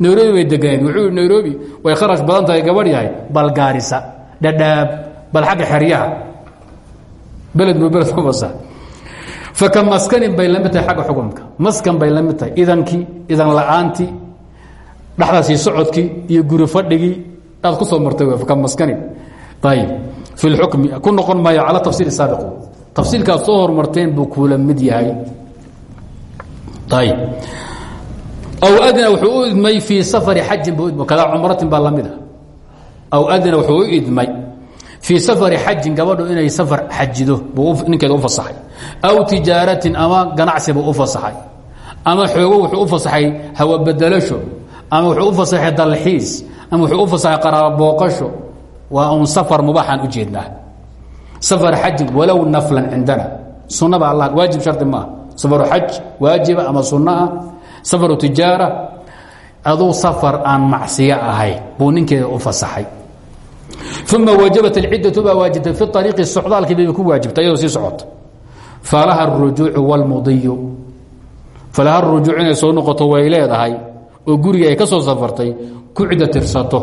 nairobi bay deganeed wuxuu nairobi way kharash badan tahay gabadh yahay. Bal gaarisa dhadhaab bal xagga xeryaha. Beled buu beled ku fasax faka maskanin bay la mid tahay agga xukumka maskan bay la mid tahay. Idankii idan la'aantii dhexdaasii socodkii iyo guri fadhigii aad ku soo martay faka maskanin. Ayib fi lxukmi ku noqon maayo cala tafsiir saabiq tafsiilkaad soo hormarteen buu kuula mid yahay. Ayib aw adna wuxuu u idmay fii safari xajin buu idmay kadaa cumratin baa la mid a aw adna wuxuu u idmay fii safari xajin gabadhu inay safar xajido buu ninkeeda u fasaxay. Aw tijaaratin ama ganacsi buu u fasaxay. Ama xoogo wuxuu u fasaxay hawabedelasho ama wuxuu u fasaxay dalxiis ama wuxuu u fasaxay qaraabo booqasho. Waa un safar mubaaxaan u safar xajin walow naflan cindana sunaba allah waajib shardi maaha. Safaru xaj waajiba ama sunnaah safaru tijaara aduu safar aan macsiyo ahay buu ninkeeda u fasaxay. Uma wajabat alciddatu baa waajibtay fi ariiqi socdaalkii bay ku waajibtay iyadoo sii socota. Falaha arujuucu wlmudiyu falaha rujuuc inay soo noqoto way leedahay oo guriga ay ka soo safartay ku cidda tirsato.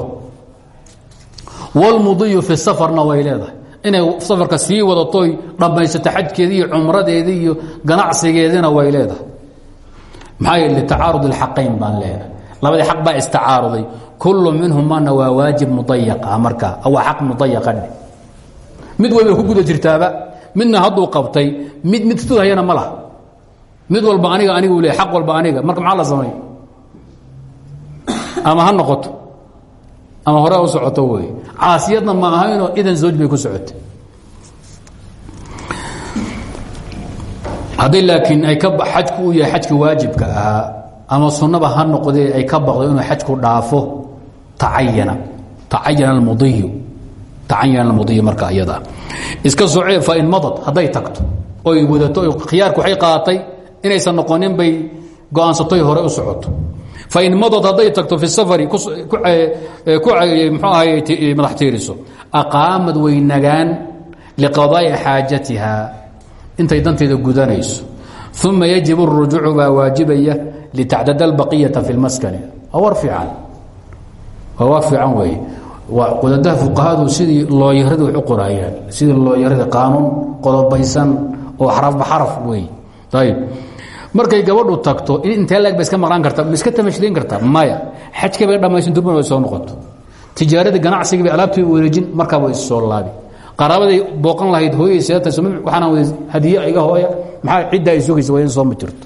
Wlmudiyu fi safarna way leedahay. Inay safarka sii wadatoy dhammaysato xajkeedii iyo cumradeedii iyo ganacsigeediina way maxaa yeele litacaarud اlxaqayn baan leenahay labadii xaq baa istacaaruday. Kullu minhumana waa waajib mudayaqa markaa waa xaq mudayaqadhe mid wayba ku guda jirtaaba midna hadduu qabtay mid mid tudhayana ma laha. Mid walba aniga anigu le aq walba aniga. Marka maxaa la samay ama ha noqoto. Ama hore u socoto wey caasiyadna ma ahaynoo idan zawj bay ku socotay hadday laakiin ay xajku u yahay xajkii waajibka ahaa ama sunnaba ha noqdee ay ka baqdo inuu xajku dhaafo tacayana. Tacayana almudiyu tacayana almudiyu marka iyada iska socee fain madad hadday tagto oy wadato khiyaarku waxay qaadatay inaysan noqonin bay go'aansatoy hore u socoto. Fain madad hadday tagto fi safari ku mxuu ahay madax tiiriso. Aqaamad way nagaan liqadaa'i xaajatiha intay danteeda gudanayso uma yajib اrujuucu baa waajibaya litacdad اlbaqiyata fi اlmaskani waa war iican waa war fiican wey wadadaha fuqahadu sidii looyarada wax u qoraayaan sidii looyarada qaanuun qodobaysan oo xarafba xaraf wey ayb markay gabadhu tagto in intee leeg ba iska maqnaan karta ma iska tamashliin kartaa maya xajkii bay dhammaysan durbana way soo noqoto tijaaradii ganacsigii bay alaabtii wareejin markaaba is soo laabi qaraabaday booqan lahayd hadiye iga hooya maxaa cidda ay sugaysa waa in soo ma jirto.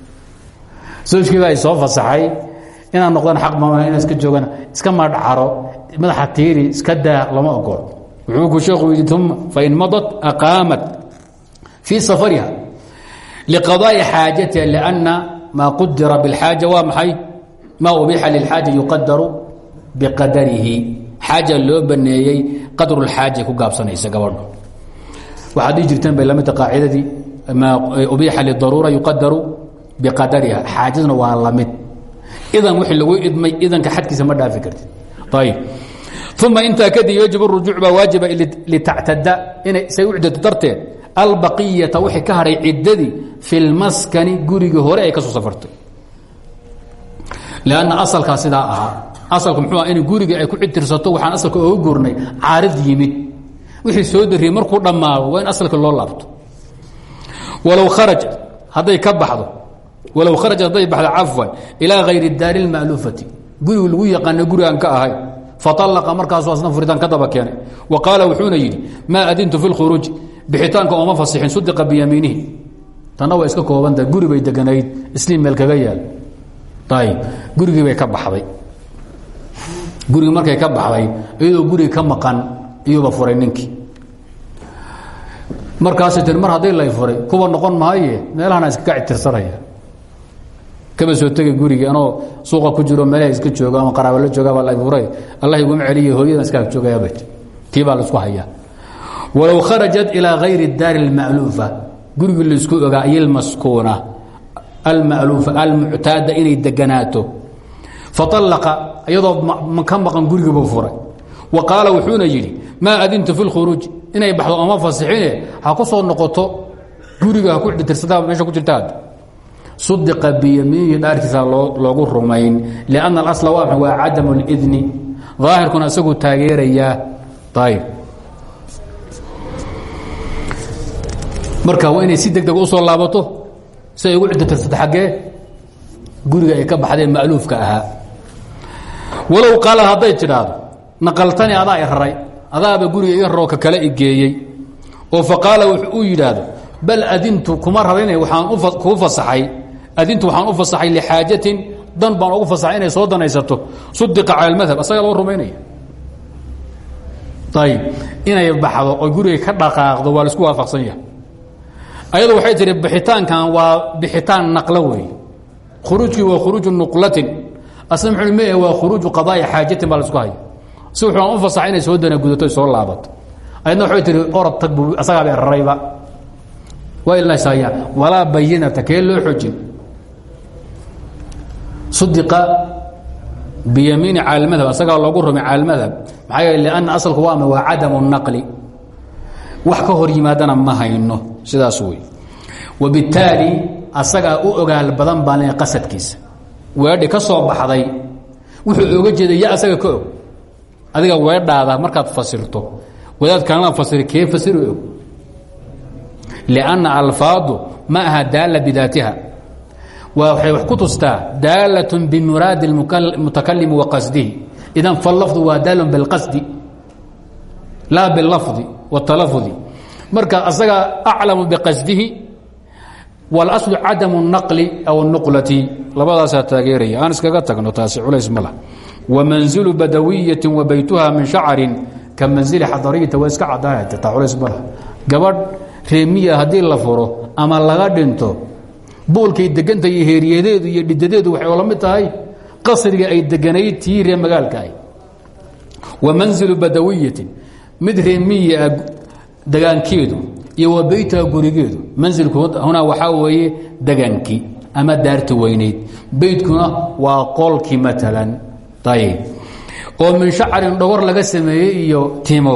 Sawjkii baa ay soo fasaxay inaan noqdan xaq maamula inaan iska joogana iska madhcaro madaxa tiiri iska daa lama ogolo wuxuu ku sheekhu yidhi uma fain madat aqaamat fii safariha liqadaa'i xaajatiha lianna maa qudira biاlxaaja waa maxay? Maa ubiixa lilxaaja yuqadaru biqadarihi. Xaaja loo baneeyey qadrulxaaja ku gaabsanaysa gabadho waxaad dhihi jirteen bay lamidta qaacidadii ubiixa lidaruura yuqadaru biqadariha. Xaajaduna waa la mid idan wixii lagu idmay idanka xadkiisa ma dhaafi kartid. Ayib uma intaa kadib yajib rujuuc baa waajiba litactada inay say u ciddato darteed albaqiyata wixii ka hadhay ciddadii fi lmaskani gurigii hore ay ka soo safartay. Lanna asalkaa sidaa ahaa asalku muxuu ah in guriga ay ku cidtirsato waxaan asalka ooga gurnay caarid yimid wixii soo dariyey markuu dhammaado waa in asalka loo laabto walow kharaj hadday ka baxdo walow kharaj hadday baxdo cafwan ilaa hayri daari اlma'luufati gurigu lagu yaqaana gurigaan ka ahay faطalaqa markaasu asna furitaan ka daba keenay wa qaala wuxuuna yidhi maa adintu fi اlkhuruuji bixitaanka ooma fasixin sudiqa biyamiinihi tanna waa iska koobantaha guri bay deganayd isliim meel kaga yaal ayib gurigii bay ka baxday gurigi markay ka baxday iyadoo guriga ka maqan iyuuba furay ninkii markaasay tii mar haddii lay furay kuwa noqon maaye meelahana iskaga ictirsanaya kama soo tegay gurigii anoo suuqa ku jiro meelaha iska jooga ama la joogaabaa lay furay. Allah iguma celiye hooyadan iska joogayabay tii baa la isku hayaa. Walow kharajat ilaa hayri daari اlma'luufa gurigii la isku ogaa iyo lmaskuuna almaluufa almuctaada inay deganaato faalaqa iyadoo ka maqan gurigiibuu furay. Wa qaala wuxuuna yidhi maa adintu fi lkhuruuj inay baxdo ama fasixine? Ha ku soo noqoto guriga ku tirsataa meesha ku jirta sudiqa biyamiinihi dhaartiisa loogu rumayn lianna alasla waa waa cadamu اlidni daahirkuna isaguu taageerayaa ayb marka waa inay si deg deg u soo laabato si ay ugu ciddo tirsato xaggee guriga ay ka baxdeen ma'luufka ahaa walow qaala hadday tidhaahdo naqaltani adaa i adaaba guriga i raroo ka kale i oo fa qaala uu bal adintu kuma rarina waaan kuu fasaxay. Adintu waxaan u fasaxay lixaajatin dan baan ugu fasaxay inay soo danaysato. Sudiqa cala almadhab asaga loo rumaynaya. Ayib inay baxdo oo guriga ka dhaqaaqdo waa la isku waafaqsan yahay. Ayadu waxay tihi bixitaankan waa bixitaan naqlo wey khuruujkii waa khuruuju nuqlatin asna muxuu me waa khuruuju qadaa'i xaajatin baa la isku haya si wuxuu aan u fasaxay inay soo dana gudato soo laabato ayadna waxay tihi orod tag bu asagaa bay rarayba. Waa ilnashaya walaa bayinata kee loo xojin sudiqa biyamiini cala almadhab asagaa loogu rumay cala almadhab maxaa yeele lianna asalku waa ama waa cadamu naqli. Wax ka hor yimaadana ma hayno sidaas wey wabittaali asagaa u ogaal badan baa le qasadkiisa weedhi ka soo baxday wuxuu oga jeeda ya asaga ka og adiga weedhaada markaad fasirto wadaad kalena fasiri kee fasiri og? Lianna ma aha daalla bidaatiha. Waxay wax ku tustaa daalatun bimuraadi mutakalimi wa qasdihi. Idan falafdu waa daalun bilqasdi laa bilafdi wاtalafudi marka asaga aclamu biqasdihi wاlaslu cadamu الnaqli aw الnuqlati labadaasaa taageeraya aan iskaga tagno taasi culays ma lah wamanzilu badawiyati wa baytuha min shacarin ka manzili xadariyata waa iska cadaayata taa culays ma lah gabadh reemiya haddii la furo ama laga dhinto buulkay deganta iyo heeriyadeedu iyo dhidadeedu waxay la mid tahay qasriga ay deganayd tii ree magaalkaah wa manzilu badawiyatin mid reemiya ah degaankeedu iyo wa gurigeedu. Manzilku hunaa waxaa weeye degaankii ama daarti weynayd beytkuna waa qoolkii maalan ayb oo min shacarin dhogor laga sameeyey iyo timo.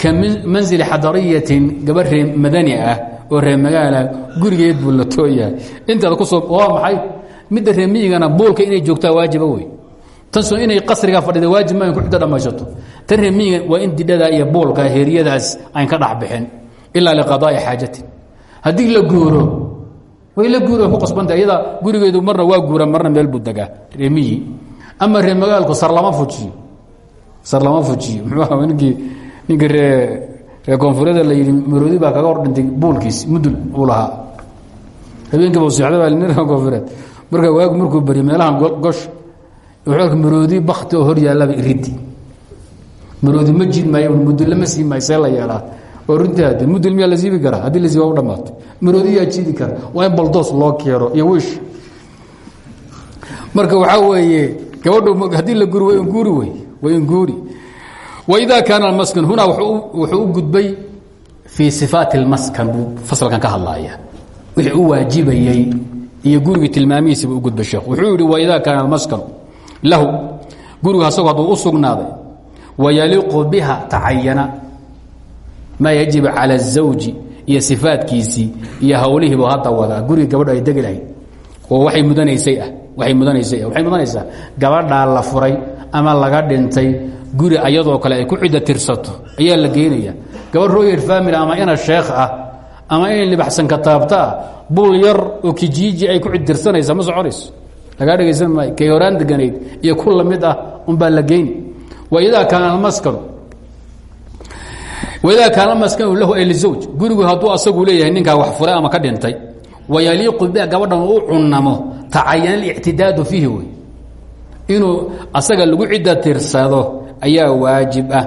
Ka manzili xadariyatin gabadh ree madani ah oo ree magaala gurigeed buu la tooyahay intaad ku soo waa maxay? Midda reemiyigana buulka inay joogtaa waajiba wey tanso inay qasriga fadhida waajib ma ku ciddo dhammaysato. Tan reemiyiga waa in didhada iyo buulka heeriyadaas ayn ka dhexbixin ilaa liqadaa'i xaajatin haddii la guuro way la guuro ku qasbanta iyada gurigeedu marna waa guura marna meel buu degaa reemiyi ama ree magaalku sar lama fujiyo sar lama fujiyo muxuu ninkii ninkii la yidhi maroodi baa kaga hor buulkiis mudul uu lahaa habeenkii buu seexda baa nin koonfureed marka waagu markuu bari meelahan gosh wuxuu maroodi bakti oo hor yaallaba iridi maroodi ma maayo mudul lama sii maayo see runtii mudul miyaa la siibi karaa haddii la siiba u dhamaato maroodi yaa jiidi kara waa baldoos loo keeno iyo wiish. Marka waxaa weeye gabadhu haddii la guri way inguuri wey way inguuri waidaa kaana almaskan hunaa wuxuu u gudbay fii sifaati اlmaskan fasalkan ka hadlaaya. Wixii u iyo gurigii tilmaamihiisi buu gudbay sheekh. Wuxuu yidhi waidaa kaana almaskan lahu guriga asagoo hadduu u sugnaaday biha tacayana maa yajibu cala الزawji iyo sifaadkiisii iyo hawlihiibu hadda wadaa guriga gabadho ay degi lahayd oo waay mudanaysay ah waay mudanaysay ah waxay mudanaysaa gabadhaa la furay ama laga dhintay guri ayadoo kale ay ku cidda tirsato ayaa la geynaya gabadh royer family ama ina sheekh ah ama inay libaxsan kataabta ah buul yar oo kijiiji ay ku cid tirsanaysa ma soconayso lagaa dhegaysan maayo kay horaan deganayd iyo ku lamid ah unbaa la geyni waidaa kaana almaskanu waidaa kaana almaskanu lahu ay lizawj gurigu hadduu asagu leeyahay ninkaa wax furay ama ka dhintay wayaliiqu biha gabadhan u cunamo tacayana alictidaadu fiihi wey inuu asaga lagu cidda tirsado ayaa waajib ah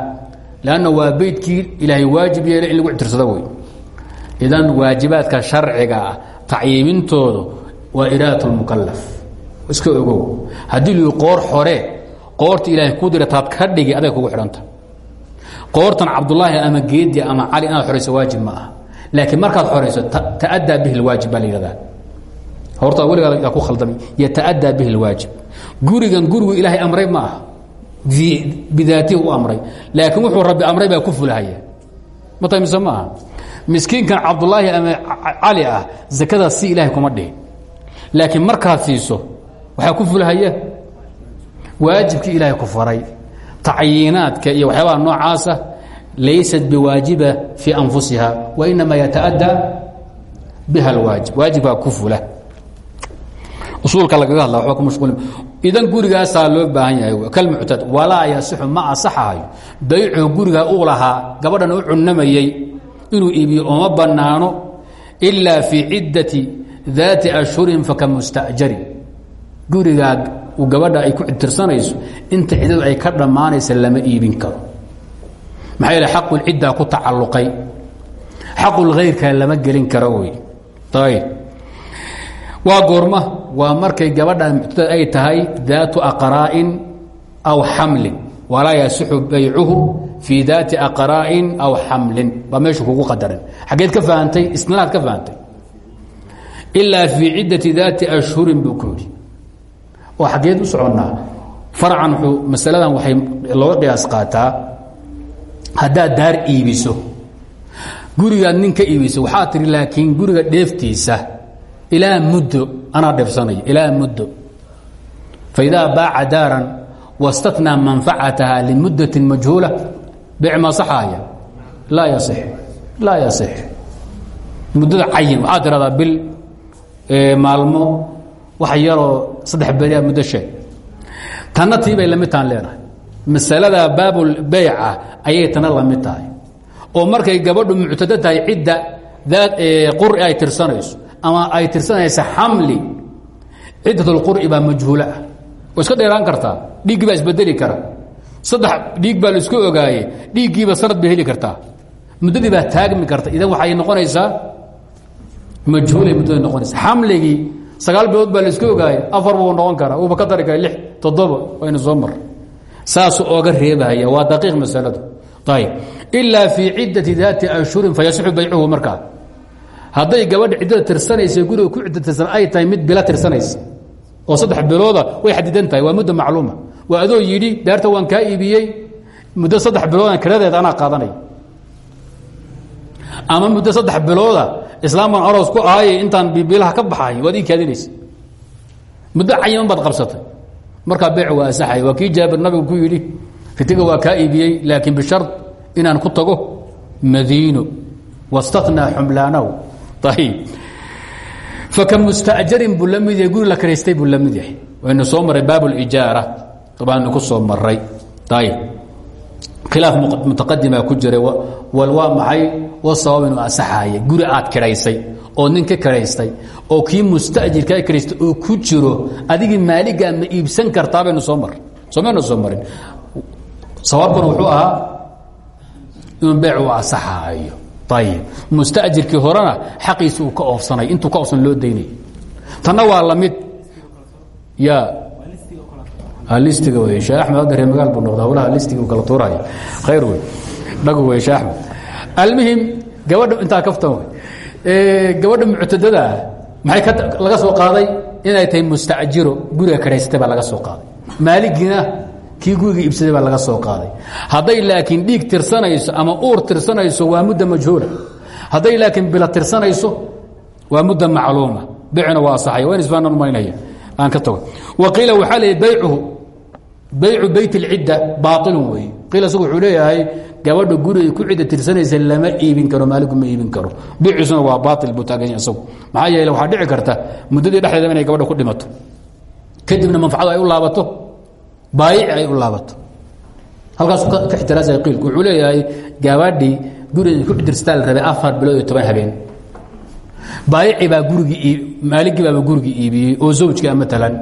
lanna waa beydkii ilaahay waajib yeelay in lagu tirsado wey idan waajibaadka sharciga ah tacyiimintoodu waa iraadat اlmukalaf iska ogow. Haddii lu qoor xore qoorta ilaahay ku dira taad ka dhigi aday kugu xidhanta qoortan cabdulaahi ama geedi ama cali inaad xorayso waajib ma aha. Laakiin markaad xorayso ta'adaa bihi اlwaajib baa la yihahdaa horta weligaa ku khaldamay yata'adaa bihi اlwaajib gurigan gurigu ilaahay amray ma aha. Bidaatihi amray. Laakiin wuxuu rabbi amray baa ku fulhaya mata mise ma aha? Miskiinkan cabdulaahi ama cali ah zakadaas si ilahay kuma dhihin laakiin markaad siiso waxaa ku fulhaya waajibkii ilaahay ku faray tacyiinaadka iyo waxyaabaha noocaasa laysat biwaajiba fii anfusiha wainamaa yata'addaa biha alwaajib. Waajibkaa ku fula. Usuulka lagaga hadla waba ku mashquuli idan gurigaasaa loo baahan yahay kalmuctad walaa yasixu ma asaxayo baycu guriga uu lahaa gabadhan u cunamayey inuu iibiyo ooma bannaano ilaa fii ciddati daati ashhurin faka mustajari gurigaa uu gabadha ay ku tirsanayso inta ciddadu ay ka dhammaanaysa lama iibin karo. Maxaa yeele xaqulciddaa ku tacalluqay. Xaqulhayrka lama gelin karo wey ayb waa goorma waa markay gabadha ay tahay daatu aqraa'in aw xamlin. Walaa yasixu baycuhu fii daati aqraa'in aw xamlin. Baa meeshu kugu qadaran ka fahantay isnaad ka fahantay ilaa fii ciddati daati ashhurin buu oo xaggeed u soconnaa farcan wuxuu masaladan waxay looga qiyaas qaataa haddaad daar iibiso gurigaad nin iibiso waxaa tihi laakiin guriga dheeftiisa ilaa muddo anaa dheefsanaya ilaa muddo faidaa baaca daaran wastatnaa manfacataha limuddatin majhuula beec ma saxaaya laa yaix laa yaصix muddada cayin bil maalmo wax yaroo saddex beria muddo sheeg. Tanna tii bay la mid taan leenahay masalada baabulbeyca ayay tana la mid tahay. Oo markay gabadhu muctado tahay cidda quri ay tirsanayso ama ay tirsanaysa xamli ciddatulqur'i baa majhuulo ah. Way iska dheeraan kartaa. Dhiiggii isbedeli kara. Saddex dhiig baa la isku ogaaye. Dhiiggiiba sanad bay heli kartaa. Muddadii baa taagmi karta. Idan waxay noqonaysaa majhuulay muddada noqonaysa xamligii sagaal bilood baa la isku ogaaye afar buu noqon karaa uuba ka dari kara lix toddoba wayna soo mar. Saasuu ooga reebahaya waa daqiiq masaladu. Ayb ilaa fii ciddati daati ashhurin fayasixu baycuhu markaa. Hadday gabadha ciddada tirsanaysa guriga ku cidda ay tahay mid bilo tirsanaysa. Oo saddex bilooda way xadidan tahay waa muddo macluuma. Waa adoo yidhi daarta waan kaa iibiyey muddo saddex biloodan kiradeeda anaa qaadanaya ama muddo saddex bilooda islaaman aroos ku ahaaye intaan bibilaha ka baxay waad ii kaadinaysa. Muddo cayiman baad qabsatay. Markaa beec waa asaxaya waa kii jaabir nabigu ku yidhi ritiga waa kaa iibiyey laakiin bishar inaan ku tago madiino wastatnaa xumlaanahu. Ayib faka mustajarin buu la mid yahay guri la karaystay buu la mid yahay. Waynu soo maray baab اlijaara baanu ku soo maray. Ayib khilaaf mutaqadimaa ku jiray wal waa maxay? Wasabab inuu asaxaaya guri aad kiraysay oo nin ka oo kii mustajirkaa kiraystay oo ku jiro adigii maaligaa ma iibsan kartaa baynu soo mar soo marin. Sawaabkuna wuxuu ahaa inuu beec u asaxaayo ayib mustajirkii horena xaqiisi ka oofsanay. Intuu ka oofsan loo daynay. Tanna waa la ya. Listiga wey sheekh axmed hadda reer magaal buu kala tuuraya khayr wey almuhim gabadha intaa kaftan gabadha muctadada ka laga soo qaaday? Inay tahay mustacjiro guriga karaysatay baa laga soo qaaday. Maaligiina kii guriga iibsaday baa laga soo qaaday. Hadday laakiin dhiig tirsanayso ama uur tirsanayso waa mudda majhuula hadday laakiin bila tirsanayso waa mudda macluuma bicna waa asaxaya waa in umaynaya aan ka tago. Wa qiila waxaa leeyahy baycuhu baycu beyt اlcidda baailun wey qiil isagu wuxuu gabadha guriga ku cidda tirsanaysa lama iibin karo maaligu ma iibin karo. Biciisuna waa baail buu taaganya isagu. Maxaa yeele dhici karta muddadii dhexdeeda inay gabadha ku dhimato. Kadibna manfacadu ay u laabato baayici ay u laabato. Halkaasu ka ixtiraasaya qiilku wuxuu leeyahay gabadhii guriga ku ciddirsataa la rabay afar bilood iyo toban habeen. Baayici baa gurigii maaligii baaba gurigii iibiyey oo zawjkaa maalan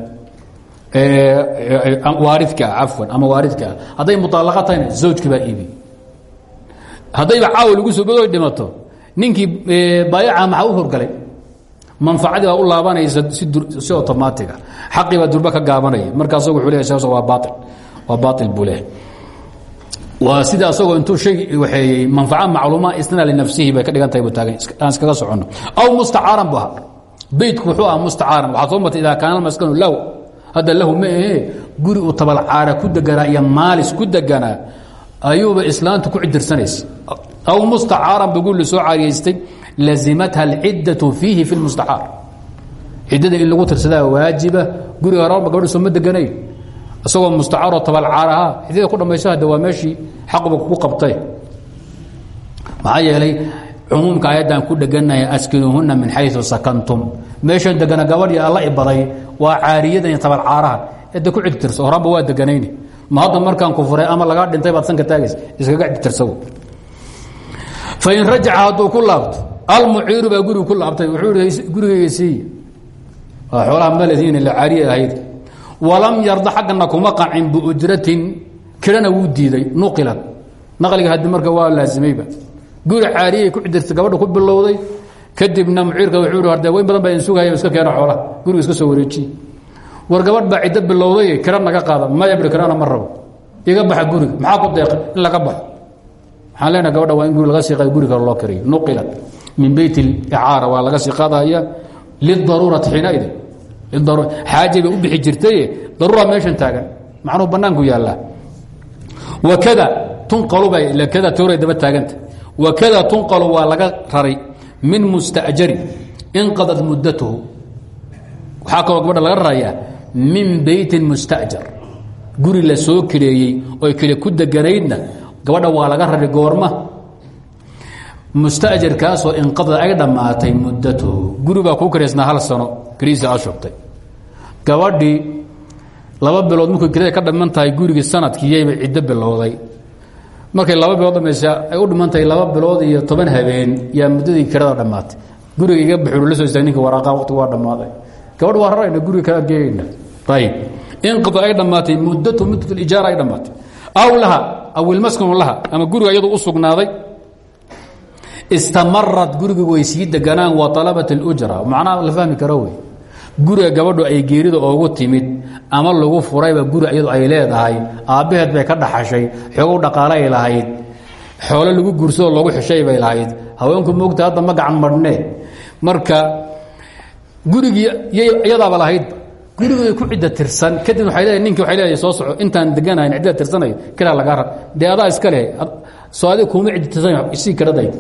waaridkaa cafwan ama waaridkaa hadday muطaalaqa tahayna zawjkii baa haddayba caawa lagu soo bodoy dhimato ninkii baayaca maxaa u horgalay? Manfacadii baa u laabanaysa si otomaatiga xaqii baa durba ka gaabanaya marka asagu wuxuu leeyahay waa baail waa baail buu leeyahay. Waa sida asagoo intuu shay waxeeyey manfaca macluuma isna linafsihi bay ka dhigan tahay buu taagan aan iskaga soconno. Aw mustacaaran bu ahaa. Beytku wuxuu ahaa mustacaaran. Waxaa soo martay idaa kaana maskanu lahu. Hadda lahu ma ahee guri uu tabalcaara ku deganaa iyo maalis ku deganaa ayuuba islaantu ku cidirsanaysa aw mustacaaran ba guri la soo caariyaystay lazimatha alciddatu fiihi fi lmustacaar ciddada in lagu tirsadaa waajiba guriga horaba gabadha sooma deganayn isagoo mustacaaroo tabalcaar ahaa xidida ku dhammayso hadda waa meeshii qabtay. Maxaa yeelay ayaddan ku dheganahay askinuuhunna min xayu sakantum. Meeshan degana gabadhii alla ibaday waa caariyada iyo tabalcaaraha cidda ku cidtirso horaanba waa deganayni ma hadda markaan ku furay ama lagaa dhintay baad sanka taagaysa iskaga cidtirsago fain rajaca hadduu ku laabto almuciiru baa gurigu ku laabtay wuxuu siiya waa xoolaha maladiina la caariye ahayd. Walam yarda xaggana kuma qancin biujratin kirana wuu diiday nuqilat. Naqliga haddi marka waa laazimayba guri caariyay ku cidirtay gabadha ku bilowday kadibna muciirka wuxuu hi hade weyn badan baa idin sugaya iska keena xoolaha. Guriga iska soo wareejiye war gabadh baa ciddo bilowday kira naga qaada. Maya bri kirana ma rabo. Iga baxa guriga. Maxaa ku deeqay? In laga baxo. Waxaan leenaha gabadha waa in guri laga sii qaado guri kale loo kirayo nuqilat min beyt icaara waa laga sii qaadaya lidaruurati xiinaidin xaaja bay u bixi jirtaye. Daruura meeshan taagan. Macnuhu bannaanku yaallaa. Wakada tunqaluba kada tooray daba taaganta. Wakada tunqalu waa laga raray min mustajari inqadad muddatuhu. Waxaa kaloo gabadha laga rarayaa min beytin mustajar. Guri la soo kireeyey oy kile ku deganaydna gabadha waa laga raray goorma. Mustajarkaasoo inqadad ay dhammaatay muddatuhu guri baa kuu hal sano kiriisa aad shubtay. Gabadhii laba bilood markuu kirada ka dhiman tahay gurigii sannadkii yayba ciddo bilowday. Markay laba bilood dhamaysa ay u dhiman tahay laba bilood iyo toban habeen yaa muddadii kirada dhammaatay. Guriga iga baxulu la soo istaag ninka waraaqa waqtigu waa dhammaaday gabadh waa rarayna guriga kala geeyayna. Ayib inqida ay dhammaatay muddatu muddat lijaara ay dhammaatay. Aw laha aw ilmaskanu laha ama guriga iyadu u sugnaaday. Guriga way sii deganaan wa alabat اlujra macnaha la fahmi karo guriga gabadhu ay geerida oogu timid ama lagu furayba guri iyadu ay leedahay aabbaheed bay ka dhaxashay xoogow dhaqaalay lahayd. Xoolo lagu guursadoo loogu xishay bay lahayd. Haweenku moogta hadda ma gacan marhnee marka gurigii iyadaaba lahaydba gurigooda ku cidda tirsan. Kadib waay leedahay ninki waxay leedahay soo soco intaan deganahayn ciddada tirsanayo kiraa lagaa rab. Dee adaa iska leh. Soo adiga kuma ciddi tirsan isii karadayd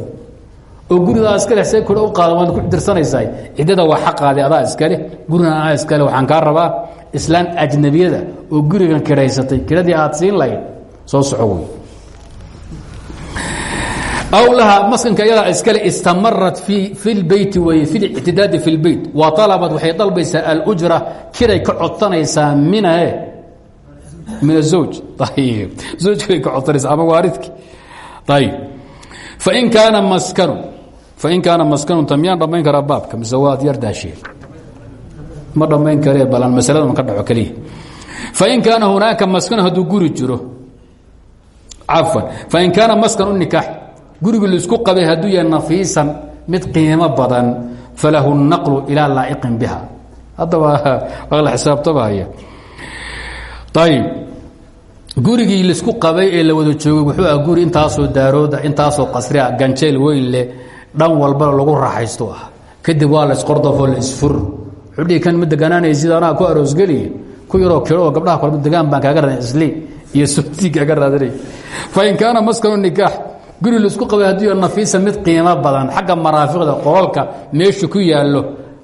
oo gurigaa iska leh see kula u qaada ku tirsanaysaa ciddada waa xaqaadi adaa iska leh. Gurigan adaa iska leh waxaan kaa rabaa. Islaan ajnabiyada oo gurigan kidhaysatay kiradii aad siin lahayd soo soco wey aw laha maskanka iyadaa iskale istamarat fi lbeyti wey fi lictidaadi fi lbeyt wa alabad waxay dalbaysaa alujra kiray ka codsanaysaa minahe min azowj ayb zawjkiray ka codsanaysaa ama waaridki. Ayb fain kaana maskanu fain kaana maskanu ta miyaan dhammayn karaa baabka mise waad yar daasheen? Ma dhammayn karee balan masalada ma ka dhaco keliya fain kaana hunaaka maskanu hadduu guri jiro. Cafan fain kaana maskanu nikaax gurigii la isku qabay hadduu yahay nafiisan mid qiimo badan falahu naqlu ilaa laa'iqin biha. Haddaba waa la xisaabtamaya ayib gurigii la isku qabay ee la wada joogay wuxuu ah guri intaasoo daarooda intaasoo qasria ganjeel weyn leh dhan walba lagu raaxaysto ah. Kadib waa laisqordafoo laisfur wuxuu dhihi kan ma deganaanaya sida anaa ku aroosgeliya ku yaroo kiro gabdhaha kolba degaan baan kaaga raadin isli iyo suutii kaaga raadinay. Fain kaana maskanu nikaax guri la isku qabay hadduu nafiisa mid qiimo badan xagga maraafiqda qolalka meesha ku yaallo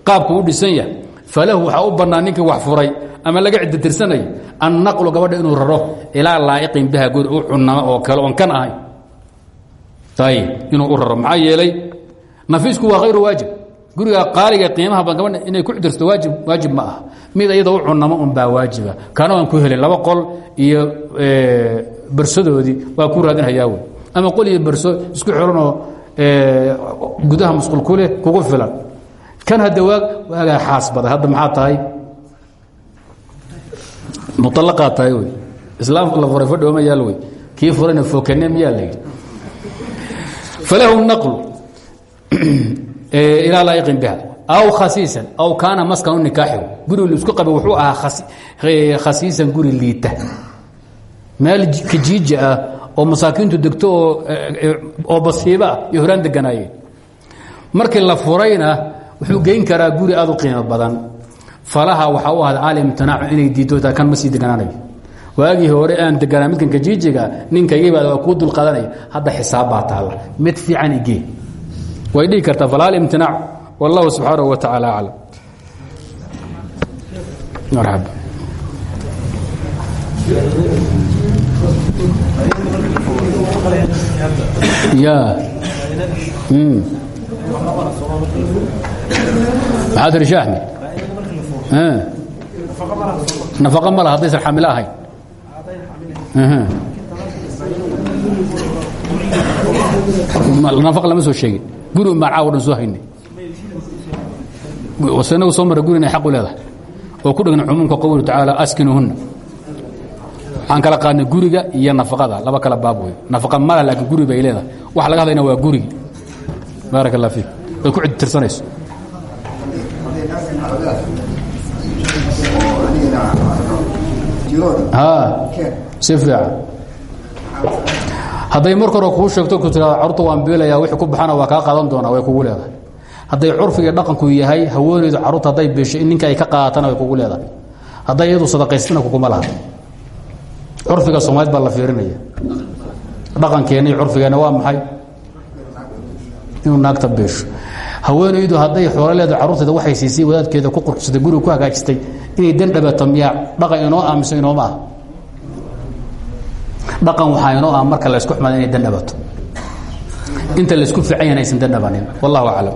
qaabku u dhisan yahay falahu waxaa u wax furay ama laga ciddo tirsanaya annaqlu gabadha inuu raro ilaa laa'iqin biha guri u cunama oo kale oon kan ahayn ayib inuu u raro. Maxaa yeelay nafiisku waa hayru waajib. Guriga qaaliga qiimaha badan gabadha inay ku cidirto waajib waajib ma aha. Mid iyada u cunamo un baa waajiba. Kana waan ku helin laba qol iyo barsadoodii waa ku raadinhayaa wey ama qol iyo barso isku xiranoo gudaha musqul ku leh kugu filan. Kan hadda waa waagaa xaas badan. Hadda maxaa tahay? Muطalaqaa tahay wey. Islaam la furay fadhigo ma yaal wey. Kii furayna fokane miyaa la yidhi. Falahu naqlu. Ilaa laa'iqin biha aw khasiisan. Aw kaana maskanu nikaaxi. Guriga la isku qabay wuxuu ahaa khasiisan guri liita. Meel kajiija ah oo masaakiintu degto oo basiiba ah iyo horaan deganaayeen markii la furayna wuxuu geyn karaa guri aad u qiimo badan. Falaha waxaa u ahda caali imtinaacu inay diidootaa kan ma sii deganaanayo hore aan deganaa midkan kajiijiga ninkaygiibaad waa kuu dulqaadanaya hadda xisaab baa taalla mid fiican igee way dhihi kartaa falaha imtinaac wallahu subxaanahu wa tacaala aclam marxaba maxaa tiri shee axmed nafaqa ma laha haddaysan xamilo ahayn nafaqa lama soo sheegin. Guri macaa o dhan soo haynay inagu soo mara guri inay xaq u leedahay. Oo ku dhegna cumuumka qowlu tacaala askinuhunna waxaan kala qaadnay guriga iyo nafaqada laba kala baab wey nafaqa mala laakiin guri bay leedahay. Wax laga hadlayna waa gurigi. Baarak allah fiik. Way ku cid tirsanayso si fiican. Hadday marka hore kuu sheegto ku tirada carurta waan beelayaa wixii ku baxana waa kaa qaadan doonaa way kugu leedahay. Hadday curfiga dhaqanku yahay haweenaydu carruurta hadday beesho in ninka ay ka qaadatana way kugu leedahay. Hadday iyadu sadaqaystina kuguma laha curfiga soomaalid baa la fiirinaya. Dhaqankeenna iyo curfigeenna waa maxay? Inuu naagta beesho. Haweenaydu hadday xoolo leedahay carruurteeda waxay siisay wadaadkeeda ku quruxsatay guriga ku hagaajistay inay dan dhabato miyaa dhaqan inoo ah dhaqan waxaa inoo ah marka la isku xumaada inay dan dhabato. Inta laysku fiican yahan aysan dan dhabanin wallahu aclam